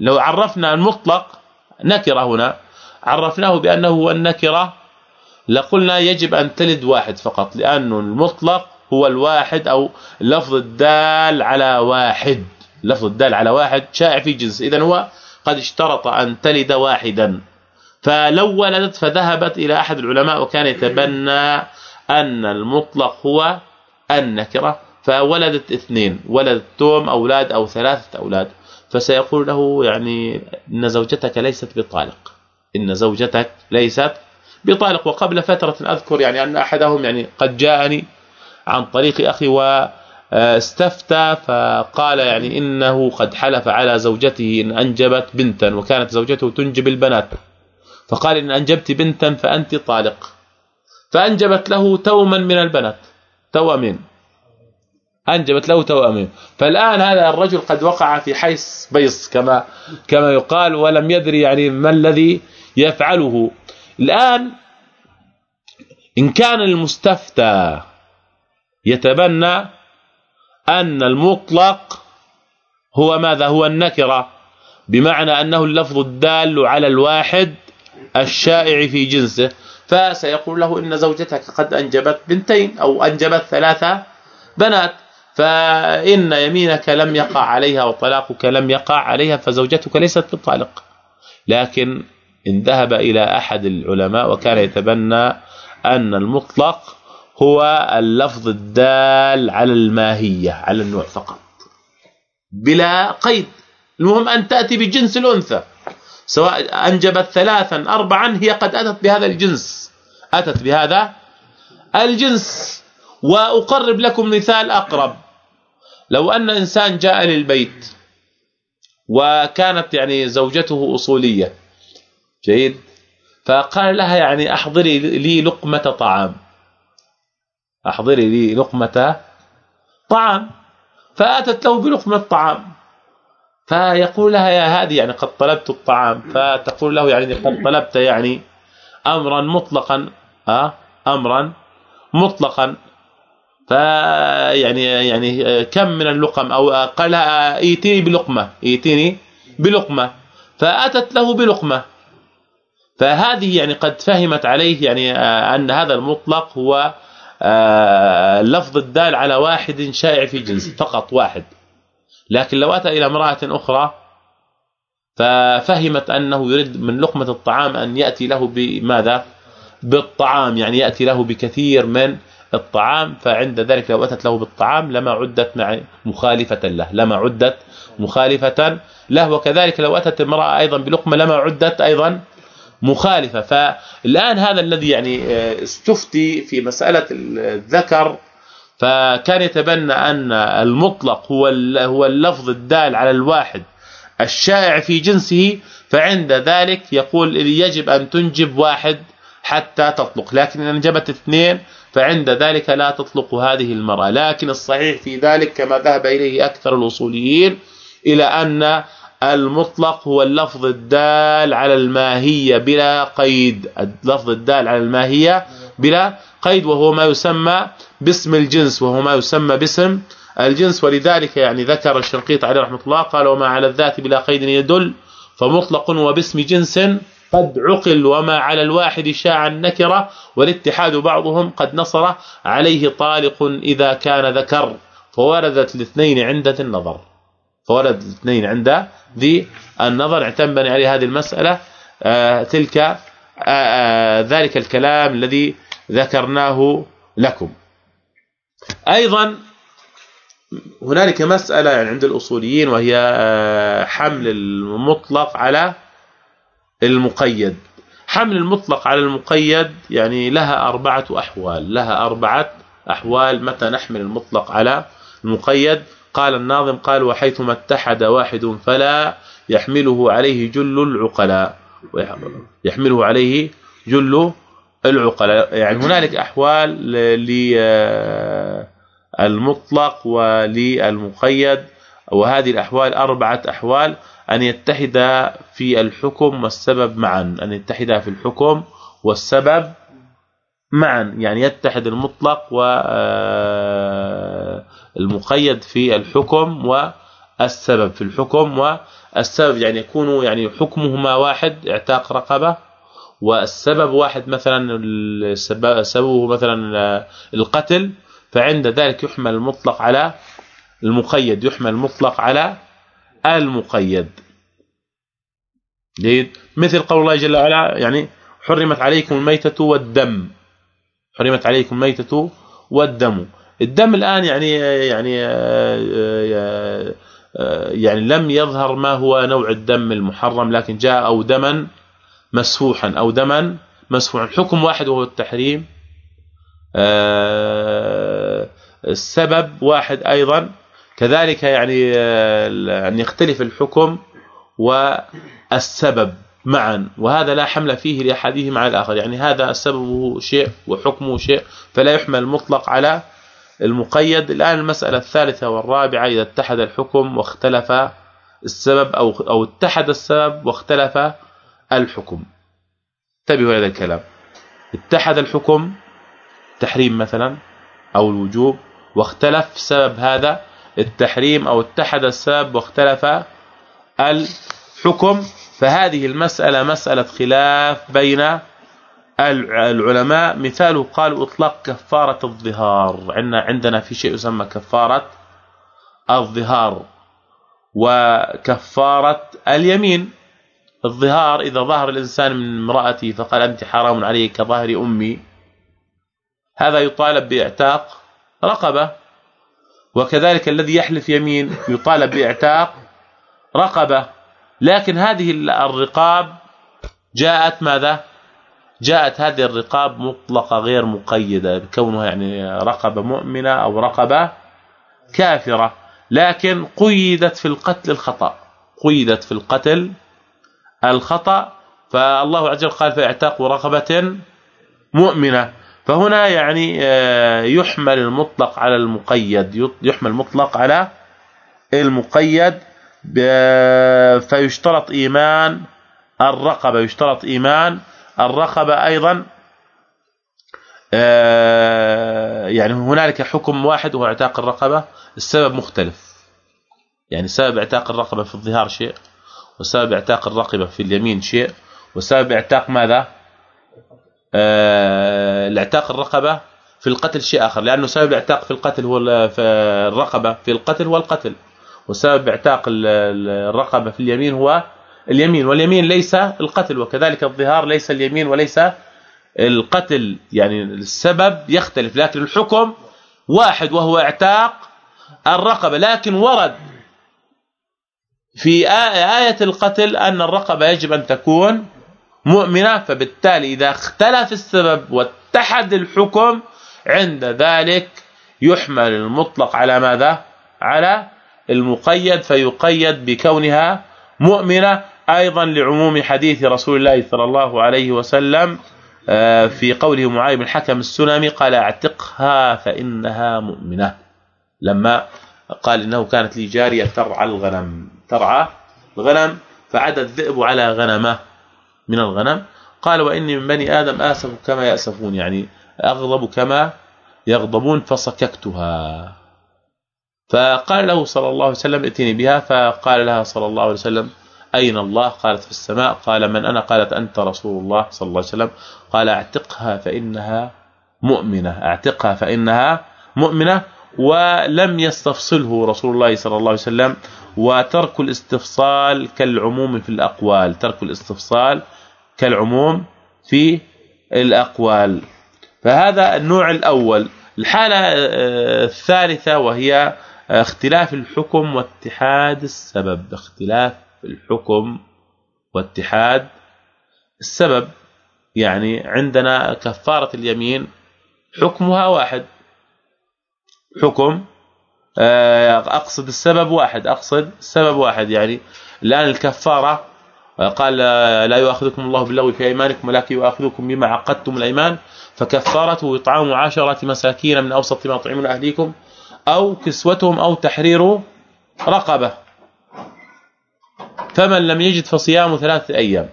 لو عرفنا المطلق نكرة هنا. عرفناه بأنه هو النكرة لقلنا يجب أن تلد واحد فقط لأنه المطلق هو الواحد أو لفظ الدال على واحد. لفظ الدال على واحد شائع في جنس. اذا هو قد اشترط أن تلد واحدا. فلو ولدت فذهبت إلى أحد العلماء وكان يتبنى أن المطلق هو النكرة فولدت اثنين ولدت توم أولاد أو ثلاثة أولاد. فسيقول له يعني إن زوجتك ليست بطالق. إن زوجتك ليست بطالق وقبل فترة أذكر يعني أن أحدهم يعني قد جاءني عن طريق أخي واستفتى فقال يعني إنه قد حلف على زوجته إن أنجبت بنتا وكانت زوجته تنجب البنات. فقال إن أنجبت بنتا فأنت طالق. فأنجبت له توما من البنات. توأمين. أنجبت له توأمين. فالآن هذا الرجل قد وقع في حيث بيص كما كما يقال ولم يدري يعني ما الذي يفعله. الآن إن كان المستفتى يتبنى أن المطلق هو ماذا؟ هو النكرة بمعنى أنه اللفظ الدال على الواحد الشائع في جنسه. فسيقول له إن زوجتك قد أنجبت بنتين أو أنجبت ثلاثة بنات فإن يمينك لم يقع عليها وطلاقك لم يقع عليها فزوجتك ليست بطالق لكن إن ذهب إلى أحد العلماء وكان يتبنى أن المطلق هو اللفظ الدال على الماهية على النوع فقط. بلا قيد. المهم أن تأتي بجنس الأنثى. سواء أنجبت ثلاثا اربعا هي قد أتت بهذا الجنس. أتت بهذا الجنس. وأقرب لكم مثال أقرب. لو أن إنسان جاء للبيت وكانت يعني زوجته أصولية جيد. فقال لها يعني أحضري لي لقمة طعام. أحضري لي لقمة طعام. فأتت له بلقمة طعام. فيقول لها يا هذه يعني قد طلبت الطعام. فتقول له يعني قد طلبت يعني أمرا مطلقا. ها أمرا مطلقا. فيعني يعني كم من اللقم أو قال لها ائتيني بلقمة. ائتيني بلقمة. فأتت له بلقمة. فهذه يعني قد فهمت عليه يعني أن هذا المطلق هو اللفظ الدال على واحد شائع في جنس فقط واحد. لكن لو أتى إلى امرأة أخرى ففهمت أنه يريد من لقمة الطعام أن يأتي له بماذا؟ بالطعام يعني يأتي له بكثير من الطعام فعند ذلك لو أتت له بالطعام لما عدت مع مخالفة له لما عدت مخالفة له. وكذلك لو أتت امرأة أيضا بلقمة لما عدت أيضا مخالفة. فالآن هذا الذي يعني آه، استفتي في مسألة الذكر فكان يتبنى أن المطلق هو هو اللفظ الدال على الواحد الشائع في جنسه فعند ذلك يقول يجب أن تنجب واحد حتى تطلق. لكن ان انجبت اثنين فعند ذلك لا تطلق هذه المرأة. لكن الصحيح في ذلك كما ذهب إليه أكثر الأصوليين إلى أن المطلق هو اللفظ الدال على الماهية بلا قيد. اللفظ الدال على الماهية بلا قيد وهو ما يسمى باسم الجنس وهو ما يسمى باسم الجنس. ولذلك يعني ذكر الشنقيط عليه رحمة الله قال وما على الذات بلا قيد يدل فمطلق وباسم جنس قد عقل وما على الواحد شاع النكره والاتحاد بعضهم قد نصر عليه طالق إذا كان ذكر. فوردت الاثنين عند النظر. فوردت الاثنين عند ذي النظر اعتمد عليه هذه المسألة تلك ذلك الكلام الذي ذكرناه لكم. أيضا هنالك مسألة يعني عند الأصوليين وهي حمل المطلق على المقيد. حمل المطلق على المقيد يعني لها أربعة أحوال لها أربعة أحوال متى نحمل المطلق على المقيد. قال الناظم قال وحيثما اتحد واحد فلا يحمله عليه جل العقلاء. يحمله عليه جل العقلاء. يعني هنالك أحوال للمطلق وللمقيد وهذه الأحوال أربعة أحوال. أن يتحد في الحكم والسبب معا. أن يتحد في الحكم والسبب معا. يعني يتحد المطلق والمقيد آه، في الحكم والسبب. في الحكم والسبب يعني يكون يعني حكمهما واحد اعتاق رقبة. والسبب واحد مثلا سببه مثلا القتل. فعند ذلك يحمل المطلق على المقيد يحمل المطلق على المقيد. جيد؟ مثل قول الله جل وعلا يعني حرمت عليكم الميتة والدم. حرمت عليكم الميتة والدم. الدم الآن يعني يعني يعني لم يظهر ما هو نوع الدم المحرم لكن جاء أو دما مسفوحا أو دما مسفوحا. حكم واحد وهو التحريم. السبب واحد أيضا. كذلك يعني ان يختلف الحكم والسبب معا وهذا لا حمل فيه لأحدهما على الآخر. يعني هذا سببه شيء وحكمه شيء فلا يحمل مطلق على المقيد. الآن المسألة الثالثة والرابعة إذا اتحد الحكم واختلف السبب أو أو اتحد السبب واختلف الحكم. انتبهوا هذا الكلام. اتحد الحكم تحريم مثلا أو الوجوب واختلف سبب هذا التحريم أو اتحد السبب واختلف الحكم. فهذه المسألة مسألة خلاف بين العلماء مثاله قالوا إطلاق كفارة الظهار. عندنا عندنا في شيء يسمى كفارة الظهار وكفارة اليمين. الظهار إذا ظهر الإنسان من امرأته فقال أنت حرام علي كظهر أمي. هذا يطالب بإعتاق رقبة. وكذلك الذي يحلف يمين يطالب بإعتاق رقبة. لكن هذه الرقاب جاءت ماذا؟ جاءت هذه الرقاب مطلقة غير مقيدة بكونها يعني رقبة مؤمنة أو رقبة كافرة. لكن قيدت في القتل الخطأ قيدت في القتل الخطأ. فالله عز وجل قال فاعتاق رقبة مؤمنة. فهنا يعني آه، يحمل المطلق على المقيد يحمل المطلق على المقيد. فيشترط إيمان الرقبة يشترط إيمان الرقبه أيضا آه، يعني هنالك حكم واحد وهو اعتاق الرقبة السبب مختلف. يعني سبب اعتاق الرقبة في الظهار شيء وسبب اعتاق الرقبة في اليمين شيء وسبب اعتاق ماذا؟ آه، الاعتاق الرقبة في القتل شيء آخر لأنه سبب الاعتاق في القتل هو في الرقبة في القتل هو القتل وسبب اعتاق الرقبة في اليمين هو اليمين واليمين ليس القتل وكذلك الظهار ليس اليمين وليس القتل. يعني السبب يختلف لكن الحكم واحد وهو اعتاق الرقبة. لكن ورد في آية القتل أن الرقبة يجب أن تكون مؤمنة فبالتالي إذا اختلف السبب واتحد الحكم عند ذلك يحمل المطلق على ماذا؟ على المقيد فيقيد بكونها مؤمنة. أيضا لعموم حديث رسول الله صلى الله عليه وسلم آه، في قوله معاذ بن الحكم السلمي قال أعتقها فإنها مؤمنة. لما قال إنه كانت لي جارية ترعى الغنم ترعى الغنم فعد الذئب على غنمه من الغنم. قال وإني من بني آدم آسف كما يأسفون يعني أغضب كما يغضبون فصككتها. فقال له صلى الله عليه وسلم ائتني بها فقال لها صلى الله عليه وسلم أين الله؟ قالت في السماء. قال من أنا؟ قالت أنت رسول الله صلى الله عليه وسلم. قال اعتقها فإنها مؤمنة. اعتقها فإنها مؤمنة ولم يستفصله رسول الله صلى الله عليه وسلم. وترك الاستفصال كالعموم في الأقوال. ترك الاستفصال كالعموم في الأقوال. فهذا النوع الأول. الحالة آه، الثالثة وهي اختلاف الحكم واتحاد السبب. اختلاف الحكم واتحاد السبب يعني عندنا كفارة اليمين حكمها واحد. حكم آه، أقصد السبب واحد أقصد السبب واحد. يعني الآن الكفارة آه، قال لا يؤاخذكم الله باللغو في أيمانكم ولكن يؤاخذكم بما عقدتم الأيمان. فكفارته إطعام عشرة مساكين من أوسط ما تطعمون أهليكم أو كسوتهم أو تحرير رقبة. فمن لم يجد فصيام ثلاثة أيام.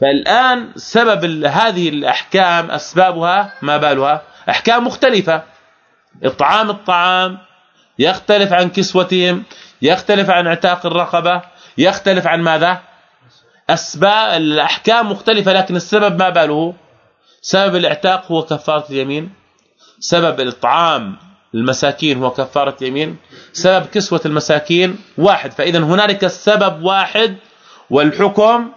فالآن سبب هذه الأحكام أسبابها ما بالها؟ أحكام مختلفة. إطعام الطعام يختلف عن كسوتهم يختلف عن اعتاق الرقبة يختلف عن ماذا؟ أسباب الأحكام مختلفة لكن السبب ما باله؟ سبب الاعتاق هو كفارة اليمين. سبب الاطعام المساكين هو كفارة اليمين. سبب كسوة المساكين واحد فاذا هنالك السبب واحد والحكم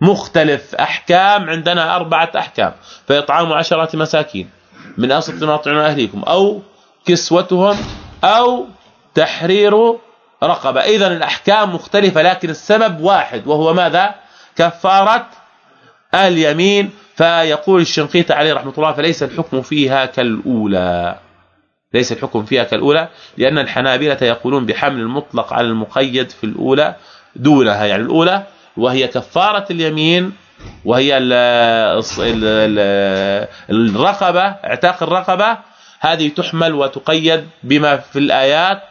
مختلف. أحكام عندنا أربعة أحكام. فاطعام عشرة مساكين من اصل ما طعموا أهليكم. أو كسوتهم أو تحرير رقبة. اذا الأحكام مختلفة لكن السبب واحد وهو ماذا؟ كفارة اليمين. فيقول الشنقيطي عليه رحمة الله فليس الحكم فيها كالأولى. ليس الحكم فيها كالاولى لأن الحنابلة يقولون بحمل المطلق على المقيد في الأولى دونها يعني الأولى وهي كفارة اليمين وهي الرقبة اعتاق الرقبة هذه تحمل وتقيد بما في الآيات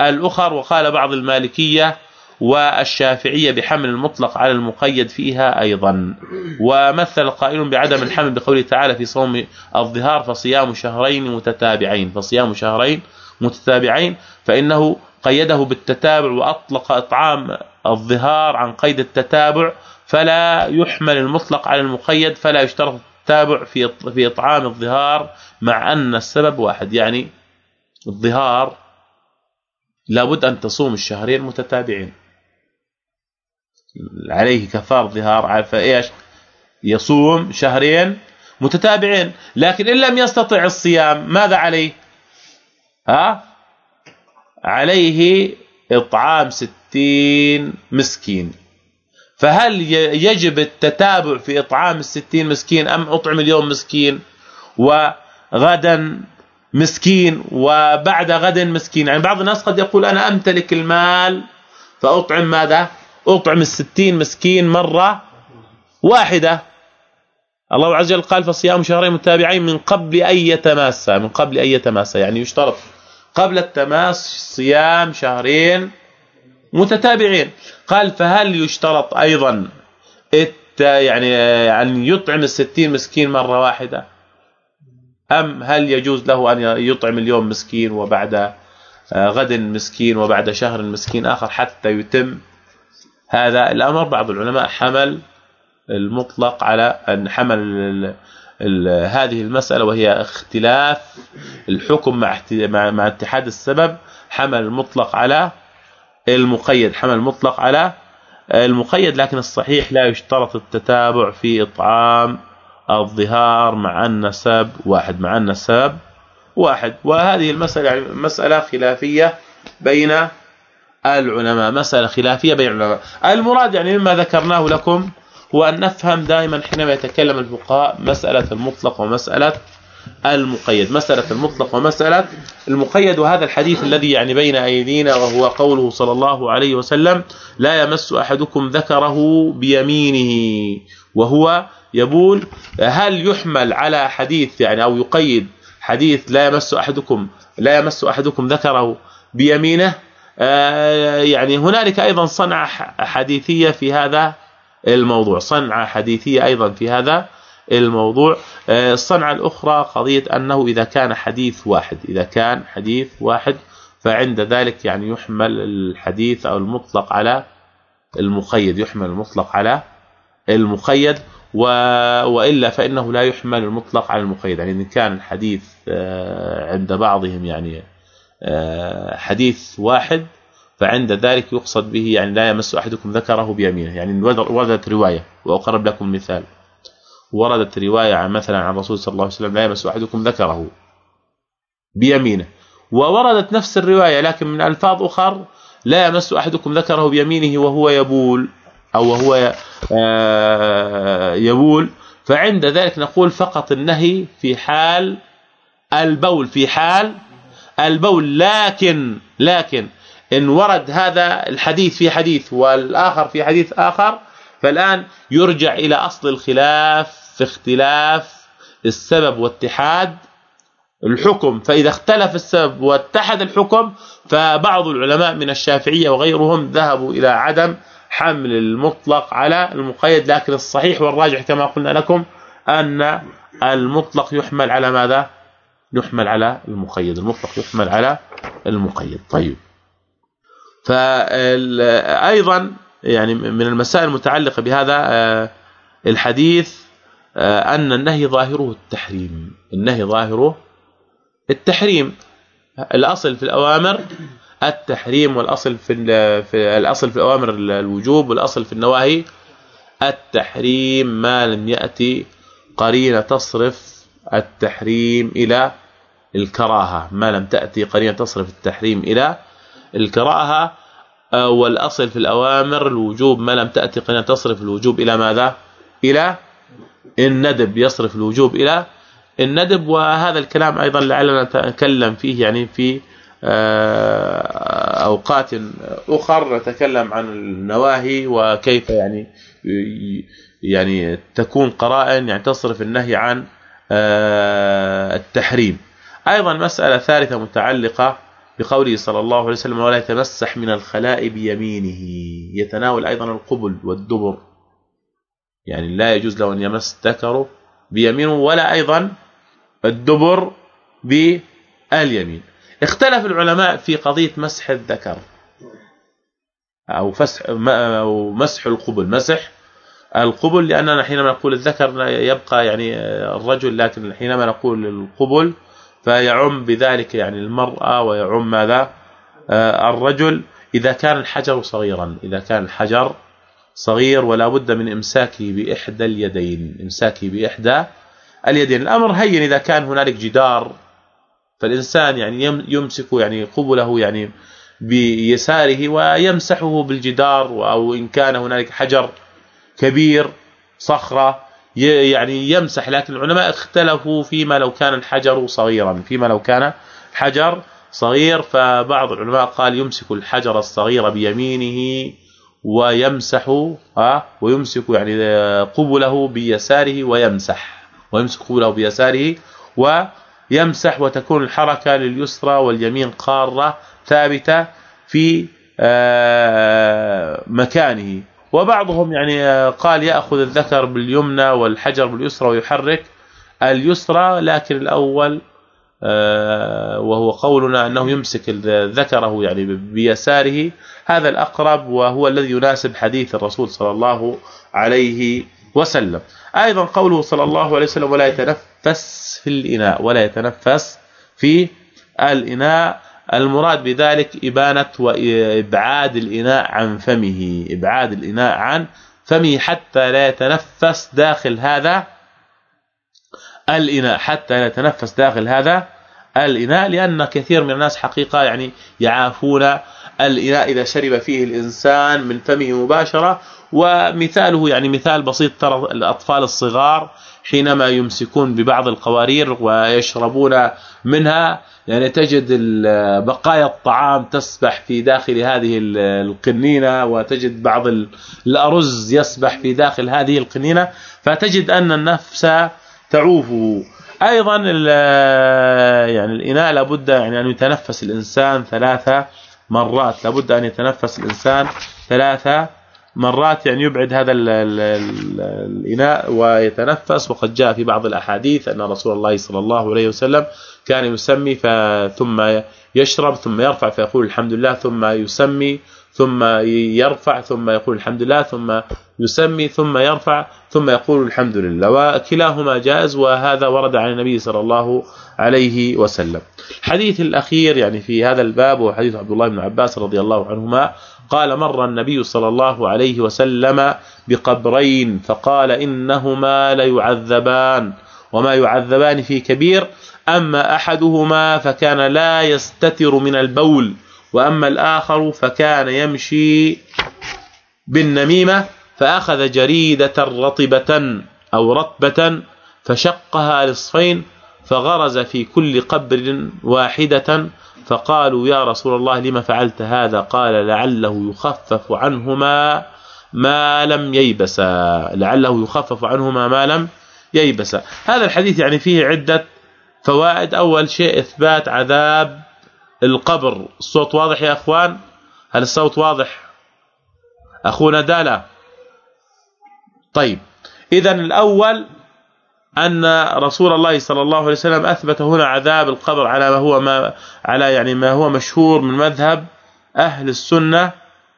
الأخر وقال بعض المالكية والشافعية بحمل المطلق على المقيد فيها أيضا. ومثل قائل بعدم الحمل بقوله تعالى في صوم الظهار فصيام شهرين متتابعين فصيام شهرين متتابعين فإنه قيده بالتتابع وأطلق إطعام الظهار عن قيد التتابع فلا يحمل المطلق على المقيد فلا يشترط التتابع في في إطعام الظهار مع أن السبب واحد. يعني الظهار لابد أن تصوم الشهرين متتابعين. عليه كفار ظهار فإيش؟ يصوم شهرين متتابعين لكن إن لم يستطع الصيام ماذا عليه؟ ها؟ عليه إطعام ستين مسكين. فهل يجب التتابع في إطعام الستين مسكين أم أطعم اليوم مسكين وغدا مسكين وبعد غد مسكين؟ يعني بعض الناس قد يقول أنا أمتلك المال فأطعم ماذا؟ أطعم الستين مسكين مرة واحدة. الله عز وجل قال فصيام شهرين متابعين من قبل أن يتماسى من قبل أن يتماسى يعني يشترط. قبل التماس صيام شهرين متتابعين. قال فهل يشترط أيضا يعني أن يطعم الستين مسكين مرة واحدة؟ أم هل يجوز له أن يطعم اليوم مسكين وبعد آه، غد مسكين وبعد شهر مسكين آخر حتى يتم هذا الأمر بعض العلماء حمل المطلق على أن حمل هذه المسألة وهي اختلاف الحكم مع مع اتحاد السبب. حمل المطلق على المقيد حمل المطلق على المقيد لكن الصحيح لا يشترط التتابع في إطعام الظهار مع أن السبب واحد مع أن السبب واحد. وهذه المسألة يعني مسألة خلافية بين العلماء. مسألة خلافية بين العلماء. المراد يعني مما ذكرناه لكم هو أن نفهم دائما حينما يتكلم الفقهاء مسألة المطلق ومسألة المقيد. مسألة المطلق ومسألة المقيد وهذا الحديث الذي يعني بين أيدينا وهو قوله صلى الله عليه وسلم لا يمس أحدكم ذكره بيمينه وهو يقول هل يحمل على حديث يعني أو يقيد حديث لا يمس أحدكم لا يمس أحدكم ذكره بيمينه؟ يعني هنالك أيضا صنعة حديثية في هذا الموضوع. صنعة حديثية أيضا في هذا الموضوع. آه، الصنعة الأخرى قضية أنه إذا كان حديث واحد إذا كان حديث واحد فعند ذلك يعني يحمل الحديث أو المطلق على المقيد يحمل المطلق على المقيد وإلا فإنه لا يحمل المطلق على المقيد. يعني إن كان الحديث آه، عند بعضهم يعني آه، حديث واحد فعند ذلك يقصد به يعني لا يمس أحدكم ذكره بيمينه. يعني وردت رواية وأقرب لكم مثال. وردت رواية عن مثلا عن الرسول صلى الله عليه وسلم لا يمس أحدكم ذكره بيمينه. ووردت نفس الرواية لكن من ألفاظ أخر لا يمس أحدكم ذكره بيمينه وهو يبول أو وهو آه، يبول. فعند ذلك نقول فقط النهي في حال البول في حال البول لكن لكن إن ورد هذا الحديث في حديث والآخر في حديث آخر فالآن يرجع إلى أصل الخلاف في اختلاف السبب واتحاد الحكم. فإذا اختلف السبب واتحد الحكم فبعض العلماء من الشافعية وغيرهم ذهبوا إلى عدم حمل المطلق على المقيد. لكن الصحيح والراجح كما قلنا لكم أن المطلق يحمل على ماذا؟ يحمل على المقيد المطلق يحمل على المقيد. طيب. فايضا يعني من المسائل المتعلقة بهذا آه، الحديث آه، أن النهي ظاهره التحريم. النهي ظاهره التحريم. الأصل في الأوامر التحريم والأصل في في الأصل في الاوامر الوجوب والأصل في النواهي التحريم. ما لم يأتي قرينة تصرف التحريم إلى الكراهة ما لم تأتي قرينه تصرف التحريم إلى الكراهة آه، والأصل في الأوامر الوجوب ما لم تأتي قرينه تصرف الوجوب إلى ماذا؟ إلى الندب يصرف الوجوب إلى الندب وهذا الكلام أيضا لعلنا نتكلم فيه يعني في آه، أوقات أخر نتكلم عن النواهي وكيف يعني يعني تكون قرائن يعني تصرف النهي عن آه، التحريم. أيضا مسألة ثالثة متعلقة بقوله صلى الله عليه وسلم ولا يتمسح من الخلاء بيمينه. يتناول أيضا القبل والدبر. يعني لا يجوز له أن يمس ذكره بيمينه ولا أيضا الدبر باليمين. اختلف العلماء في قضية مسح الذكر أو فسح أو مسح القبل. مسح القبل لأننا حينما نقول الذكر يبقى يعني الرجل لكن حينما نقول القبل فيعم بذلك يعني المرأة ويعم ماذا؟ آه، الرجل إذا كان الحجر صغيرا إذا كان الحجر صغير ولا بد من إمساكه بإحدى اليدين إمساكه بإحدى اليدين. الأمر هين إذا كان هنالك جدار فالإنسان يعني يمسك يعني قبله يعني بيساره ويمسحه بالجدار أو إن كان هنالك حجر كبير صخرة يعني يمسح لكن العلماء اختلفوا فيما لو كان الحجر صغيرا. فيما لو كان حجر صغير فبعض العلماء قال يمسك الحجر الصغير بيمينه ويمسح ويمسك يعني قبله بيساره ويمسح ويمسك قبله بيساره ويمسح وتكون الحركة لليسرى واليمين قارة ثابتة في آه، مكانه. وبعضهم يعني قال يأخذ الذكر باليمنى والحجر باليسرى ويحرك اليسرى لكن الأول آه، وهو قولنا أنه يمسك ذكره يعني بيساره. هذا الأقرب وهو الذي يناسب حديث الرسول صلى الله عليه وسلم. أيضا قوله صلى الله عليه وسلم ولا يتنفس في الإناء ولا يتنفس في الإناء. المراد بذلك إبانة وإبعاد الإناء عن فمه إبعاد الإناء عن فمه حتى لا يتنفس داخل هذا الإناء حتى لا يتنفس داخل هذا الإناء لأن كثير من الناس حقيقة يعني يعافون الإناء إذا شرب فيه الإنسان من فمه مباشرة. ومثاله يعني مثال بسيط ترى الأطفال الصغار حينما يمسكون ببعض القوارير ويشربون منها يعني تجد بقايا الطعام تسبح في داخل هذه القنينة وتجد بعض الأرز يسبح في داخل هذه القنينة فتجد أن النفس تعوفه أيضا يعني الإناء لابد يعني أن يتنفس الإنسان ثلاثة مرات لابد أن يتنفس الإنسان ثلاثة مرات يعني يبعد هذا الإناء ويتنفس وقد جاء في بعض الأحاديث أن رسول الله صلى الله عليه وسلم كان يسمي ثم يشرب ثم يرفع فيقول الحمد لله ثم يسمي ثم يرفع ثم يقول الحمد لله ثم يسمي ثم يرفع ثم يقول الحمد لله. وكلاهما جائز وهذا ورد عن النبي صلى الله عليه وسلم. الحديث الأخير يعني في هذا الباب هو حديث عبد الله بن عباس رضي الله عنهما. قال مر النبي صلى الله عليه وسلم بقبرين فقال إنهما ليعذبان وما يعذبان في كبير أما أحدهما فكان لا يستتر من البول. وأما الآخر فكان يمشي بالنميمة فأخذ جريدة رطبة أو رطبة فشقها نصفين فغرز في كل قبر واحدة فقالوا يا رسول الله لما فعلت هذا؟ قال لعله يخفف عنهما ما لم ييبسا لعله يخفف عنهما ما لم ييبسا هذا الحديث يعني فيه عدة فوائد. أول شيء إثبات عذاب القبر. الصوت واضح يا أخوان؟ هل الصوت واضح؟ أخونا دالا. طيب اذا الأول أن رسول الله صلى الله عليه وسلم أثبت هنا عذاب القبر على ما هو ما على يعني ما هو مشهور من مذهب أهل السنة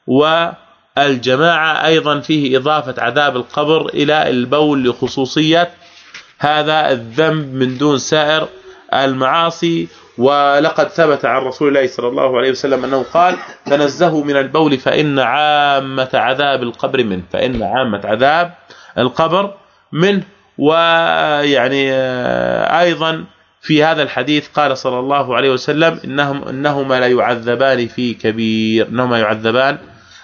والجماعة. أيضا فيه إضافة عذاب القبر إلى البول لخصوصية. هذا الذنب من دون سائر المعاصي ولقد ثبت عن رسول الله صلى الله عليه وسلم أنه قال تنزهوا من البول فإن عامة عذاب القبر منه. فإن عامة عذاب القبر منه. ويعني آه، أيضا في هذا الحديث قال صلى الله عليه وسلم إنهم إنهما لا يعذبان في كبير. إنهما يعذبان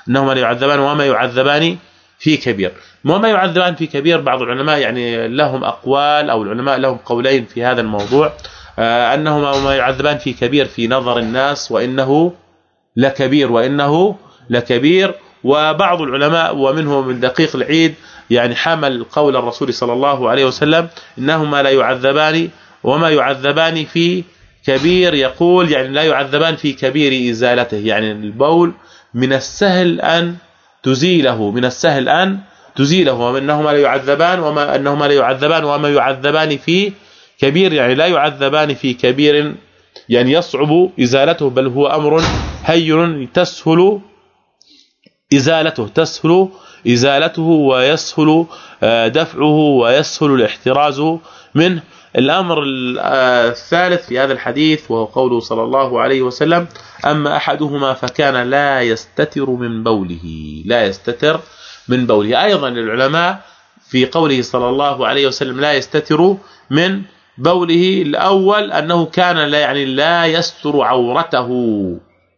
إنهما لا يعذبان وما يعذبان في كبير. وما يعذبان في كبير بعض العلماء يعني لهم أقوال أو العلماء لهم قولين في هذا الموضوع. أنهما ما يعذبان في كبير في نظر الناس وإنه لكبير وإنه لكبير. وبعض العلماء ومنهم من دقيق العيد يعني حمل قول الرسول صلى الله عليه وسلم إنهما لا يعذبان وما يعذبان في كبير يقول يعني لا يعذبان في كبير إزالته. يعني البول من السهل أن تزيله من السهل أن تزيله وانهما لا يعذبان وما إنهما لا يعذبان وما يعذبان في كبير يعني لا يعذبان في كبير يعني يصعب إزالته بل هو أمر هين تسهل إزالته تسهل إزالته ويسهل آه، دفعه ويسهل الاحتراز منه. الأمر آه، الثالث في هذا الحديث وهو قوله صلى الله عليه وسلم أما أحدهما فكان لا يستتر من بوله لا يستتر من بوله. أيضا العلماء في قوله صلى الله عليه وسلم لا يستتر من بوله الأول أنه كان لا يعني لا يستر عورته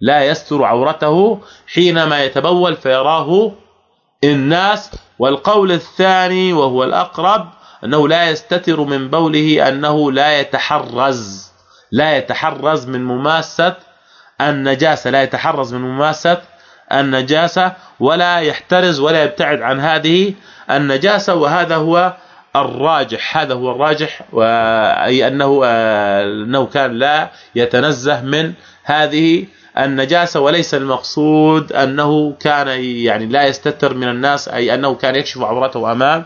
لا يستر عورته حينما يتبول فيراه الناس. والقول الثاني وهو الأقرب أنه لا يستتر من بوله أنه لا يتحرز لا يتحرز من مماسة النجاسة لا يتحرز من مماسة النجاسة ولا يحترز ولا يبتعد عن هذه النجاسة. وهذا هو الراجح هذا هو الراجح اي أنه أنه كان لا يتنزه من هذه النجاسة وليس المقصود أنه كان يعني لا يستتر من الناس أي أنه كان يكشف عورته أمام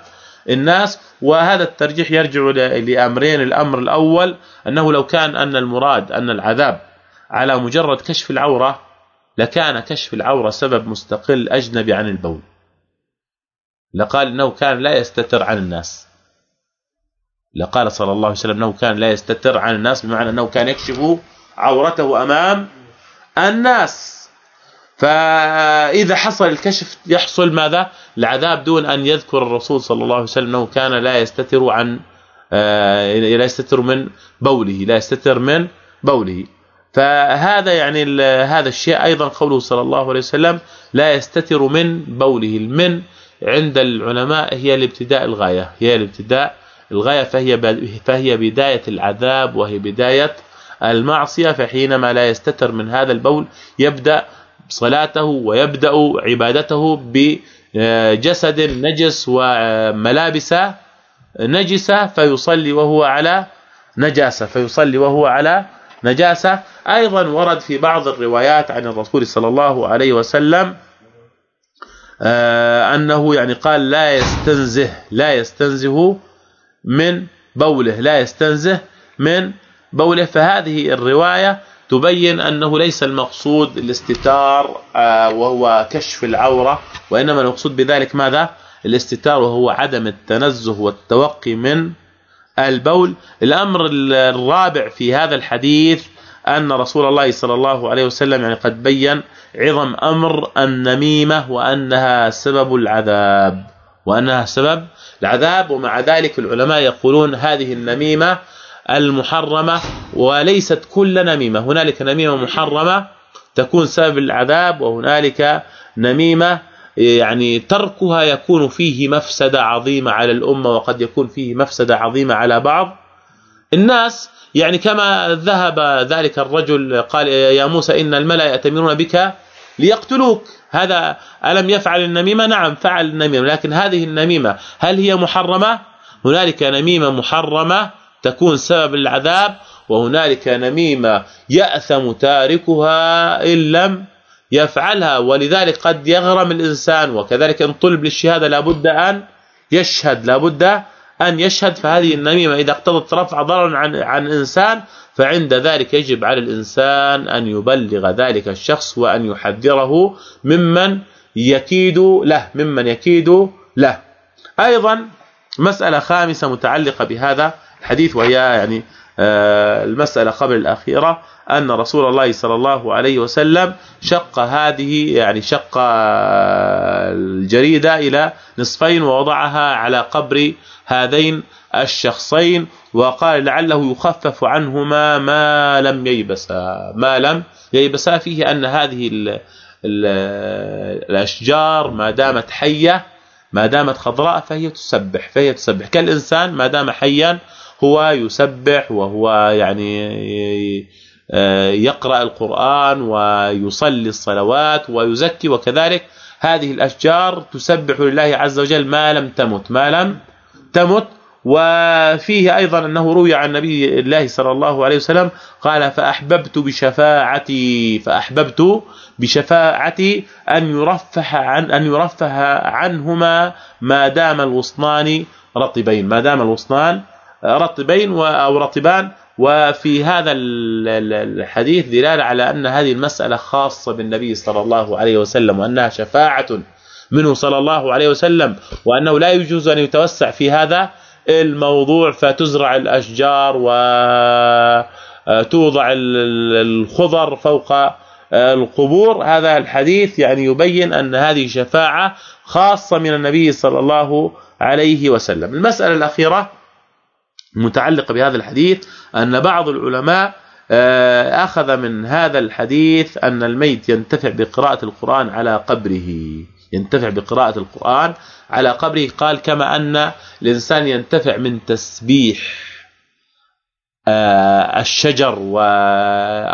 الناس. وهذا الترجيح يرجع لأمرين الأمر الأول أنه لو كان أن المراد أن العذاب على مجرد كشف العورة لكان كشف العورة سبب مستقل أجنبي عن البول. لقال إنه كان لا يستتر عن الناس. لقال صلى الله عليه وسلم أنه كان لا يستتر عن الناس بمعنى أنه كان يكشف عورته أمام الناس. فإذا حصل الكشف يحصل ماذا؟ العذاب دون أن يذكر الرسول صلى الله عليه وسلم أنه كان لا يستتر عن آه، لا يستتر من بوله لا يستتر من بوله. فهذا يعني هذا الشيء أيضا قوله صلى الله عليه وسلم لا يستتر من بوله المن عند العلماء هي الابتداء الغاية هي الابتداء الغاية فهي فهي بداية العذاب وهي بداية المعصية فحينما لا يستتر من هذا البول يبدأ صلاته ويبدأ عبادته بجسد نجس وملابس نجسة فيصلي وهو على نجاسة فيصلي وهو على نجاسة. أيضا ورد في بعض الروايات عن الرسول صلى الله عليه وسلم آه، أنه يعني قال لا يستنزه لا يستنزه من بوله لا يستنزه من بوله. فهذه الرواية تبين أنه ليس المقصود الاستتار آه، وهو كشف العورة وإنما المقصود بذلك ماذا؟ الاستتار وهو عدم التنزه والتوقي من البول. الأمر الرابع في هذا الحديث أن رسول الله صلى الله عليه وسلم يعني قد بين عظم أمر النميمه وأنها سبب العذاب. وأنها سبب العذاب ومع ذلك العلماء يقولون هذه النميمة المحرمة وليست كل نميمة. هنالك نميمة محرمة تكون سبب العذاب وهنالك نميمة يعني تركها يكون فيه مفسدة عظيمة على الأمة وقد يكون فيه مفسدة عظيمة على بعض الناس. يعني كما ذهب ذلك الرجل قال يا موسى إن الملأ يأتمرون بك ليقتلوك. هذا ألم يفعل النميمة؟ نعم فعل النميمة. لكن هذه النميمة هل هي محرمة؟ هنالك نميمة محرمة تكون سبب العذاب وهنالك نميمة يأثم تاركها إن لم يفعلها. ولذلك قد يغرم الإنسان وكذلك إن طلب للشهادة لابد أن يشهد لابد أن يشهد فهذه النميمة إذا اقتضت رفع ضرر عن عن إنسان فعند ذلك يجب على الإنسان أن يبلغ ذلك الشخص وأن يحذره ممن يكيد له ممن يكيد له. أيضا مسألة خامسة متعلقة بهذا الحديث وهي يعني آه، المسألة قبل الأخيرة أن رسول الله صلى الله عليه وسلم شق هذه يعني شق الجريدة إلى نصفين ووضعها على قبر هذين الشخصين وقال لعله يخفف عنهما ما لم ييبسا ما لم ييبسا فيه أن هذه ال ال الأشجار ما دامت حية ما دامت خضراء فهي تسبح فهي تسبح. كالإنسان ما دام حيا هو يسبح وهو يعني آه، يقرأ القرآن ويصلي الصلوات ويزكي وكذلك. هذه الأشجار تسبح لله عز وجل ما لم تمت ما لم تمت. وفيه أيضا أنه روي عن نبي الله صلى الله عليه وسلم قال فأحببت بشفاعتي فأحببت بشفاعتي أن يرفح عن أن يرفه عنهما ما دام الغصنان رطبين. ما دام الغصنان رطبين أو رطبان. وفي هذا الحديث دلالة على أن هذه المسألة خاصة بالنبي صلى الله عليه وسلم وأنها شفاعة منه صلى الله عليه وسلم وأنه لا يجوز أن يتوسع في هذا الموضوع فتزرع الأشجار وتوضع الخضر فوق القبور. هذا الحديث يعني يبين أن هذه شفاعة خاصة من النبي صلى الله عليه وسلم. المسألة الأخيرة متعلقه بهذا الحديث أن بعض العلماء آه، أخذ من هذا الحديث أن الميت ينتفع بقراءة القرآن على قبره. ينتفع بقراءة القرآن على قبره. قال كما أن الإنسان ينتفع من تسبيح آه، الشجر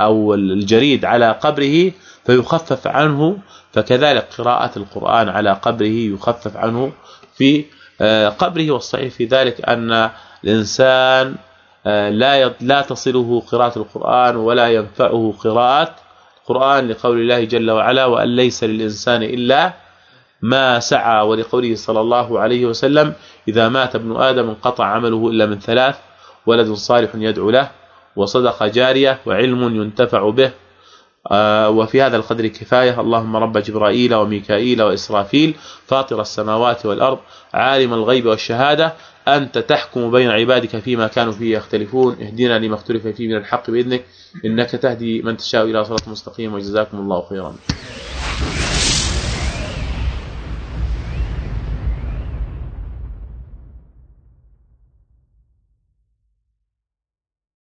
أو الجريد على قبره فيخفف عنه فكذلك قراءة القرآن على قبره يخفف عنه في آه، قبره. والصحيح في ذلك أن الإنسان آه، لا لا تصله قراءة القرآن ولا ينفعه قراءة القرآن لقول الله جل وعلا وأن ليس للإنسان إلا ما سعى ولقوله صلى الله عليه وسلم إذا مات ابن آدم انقطع عمله إلا من ثلاث ولد صالح يدعو له وصدقه جارية وعلم ينتفع به آه، وفي هذا القدر كفاية اللهم رب جبرائيل وميكائيل وإسرافيل فاطر السماوات والأرض عالم الغيب والشهادة أنت تحكم بين عبادك فيما كانوا فيه يختلفون. اهدنا لما اختلف فيه من الحق بإذنك. إنك تهدي من تشاء إلى صراط مستقيم. وجزاكم الله خيرا.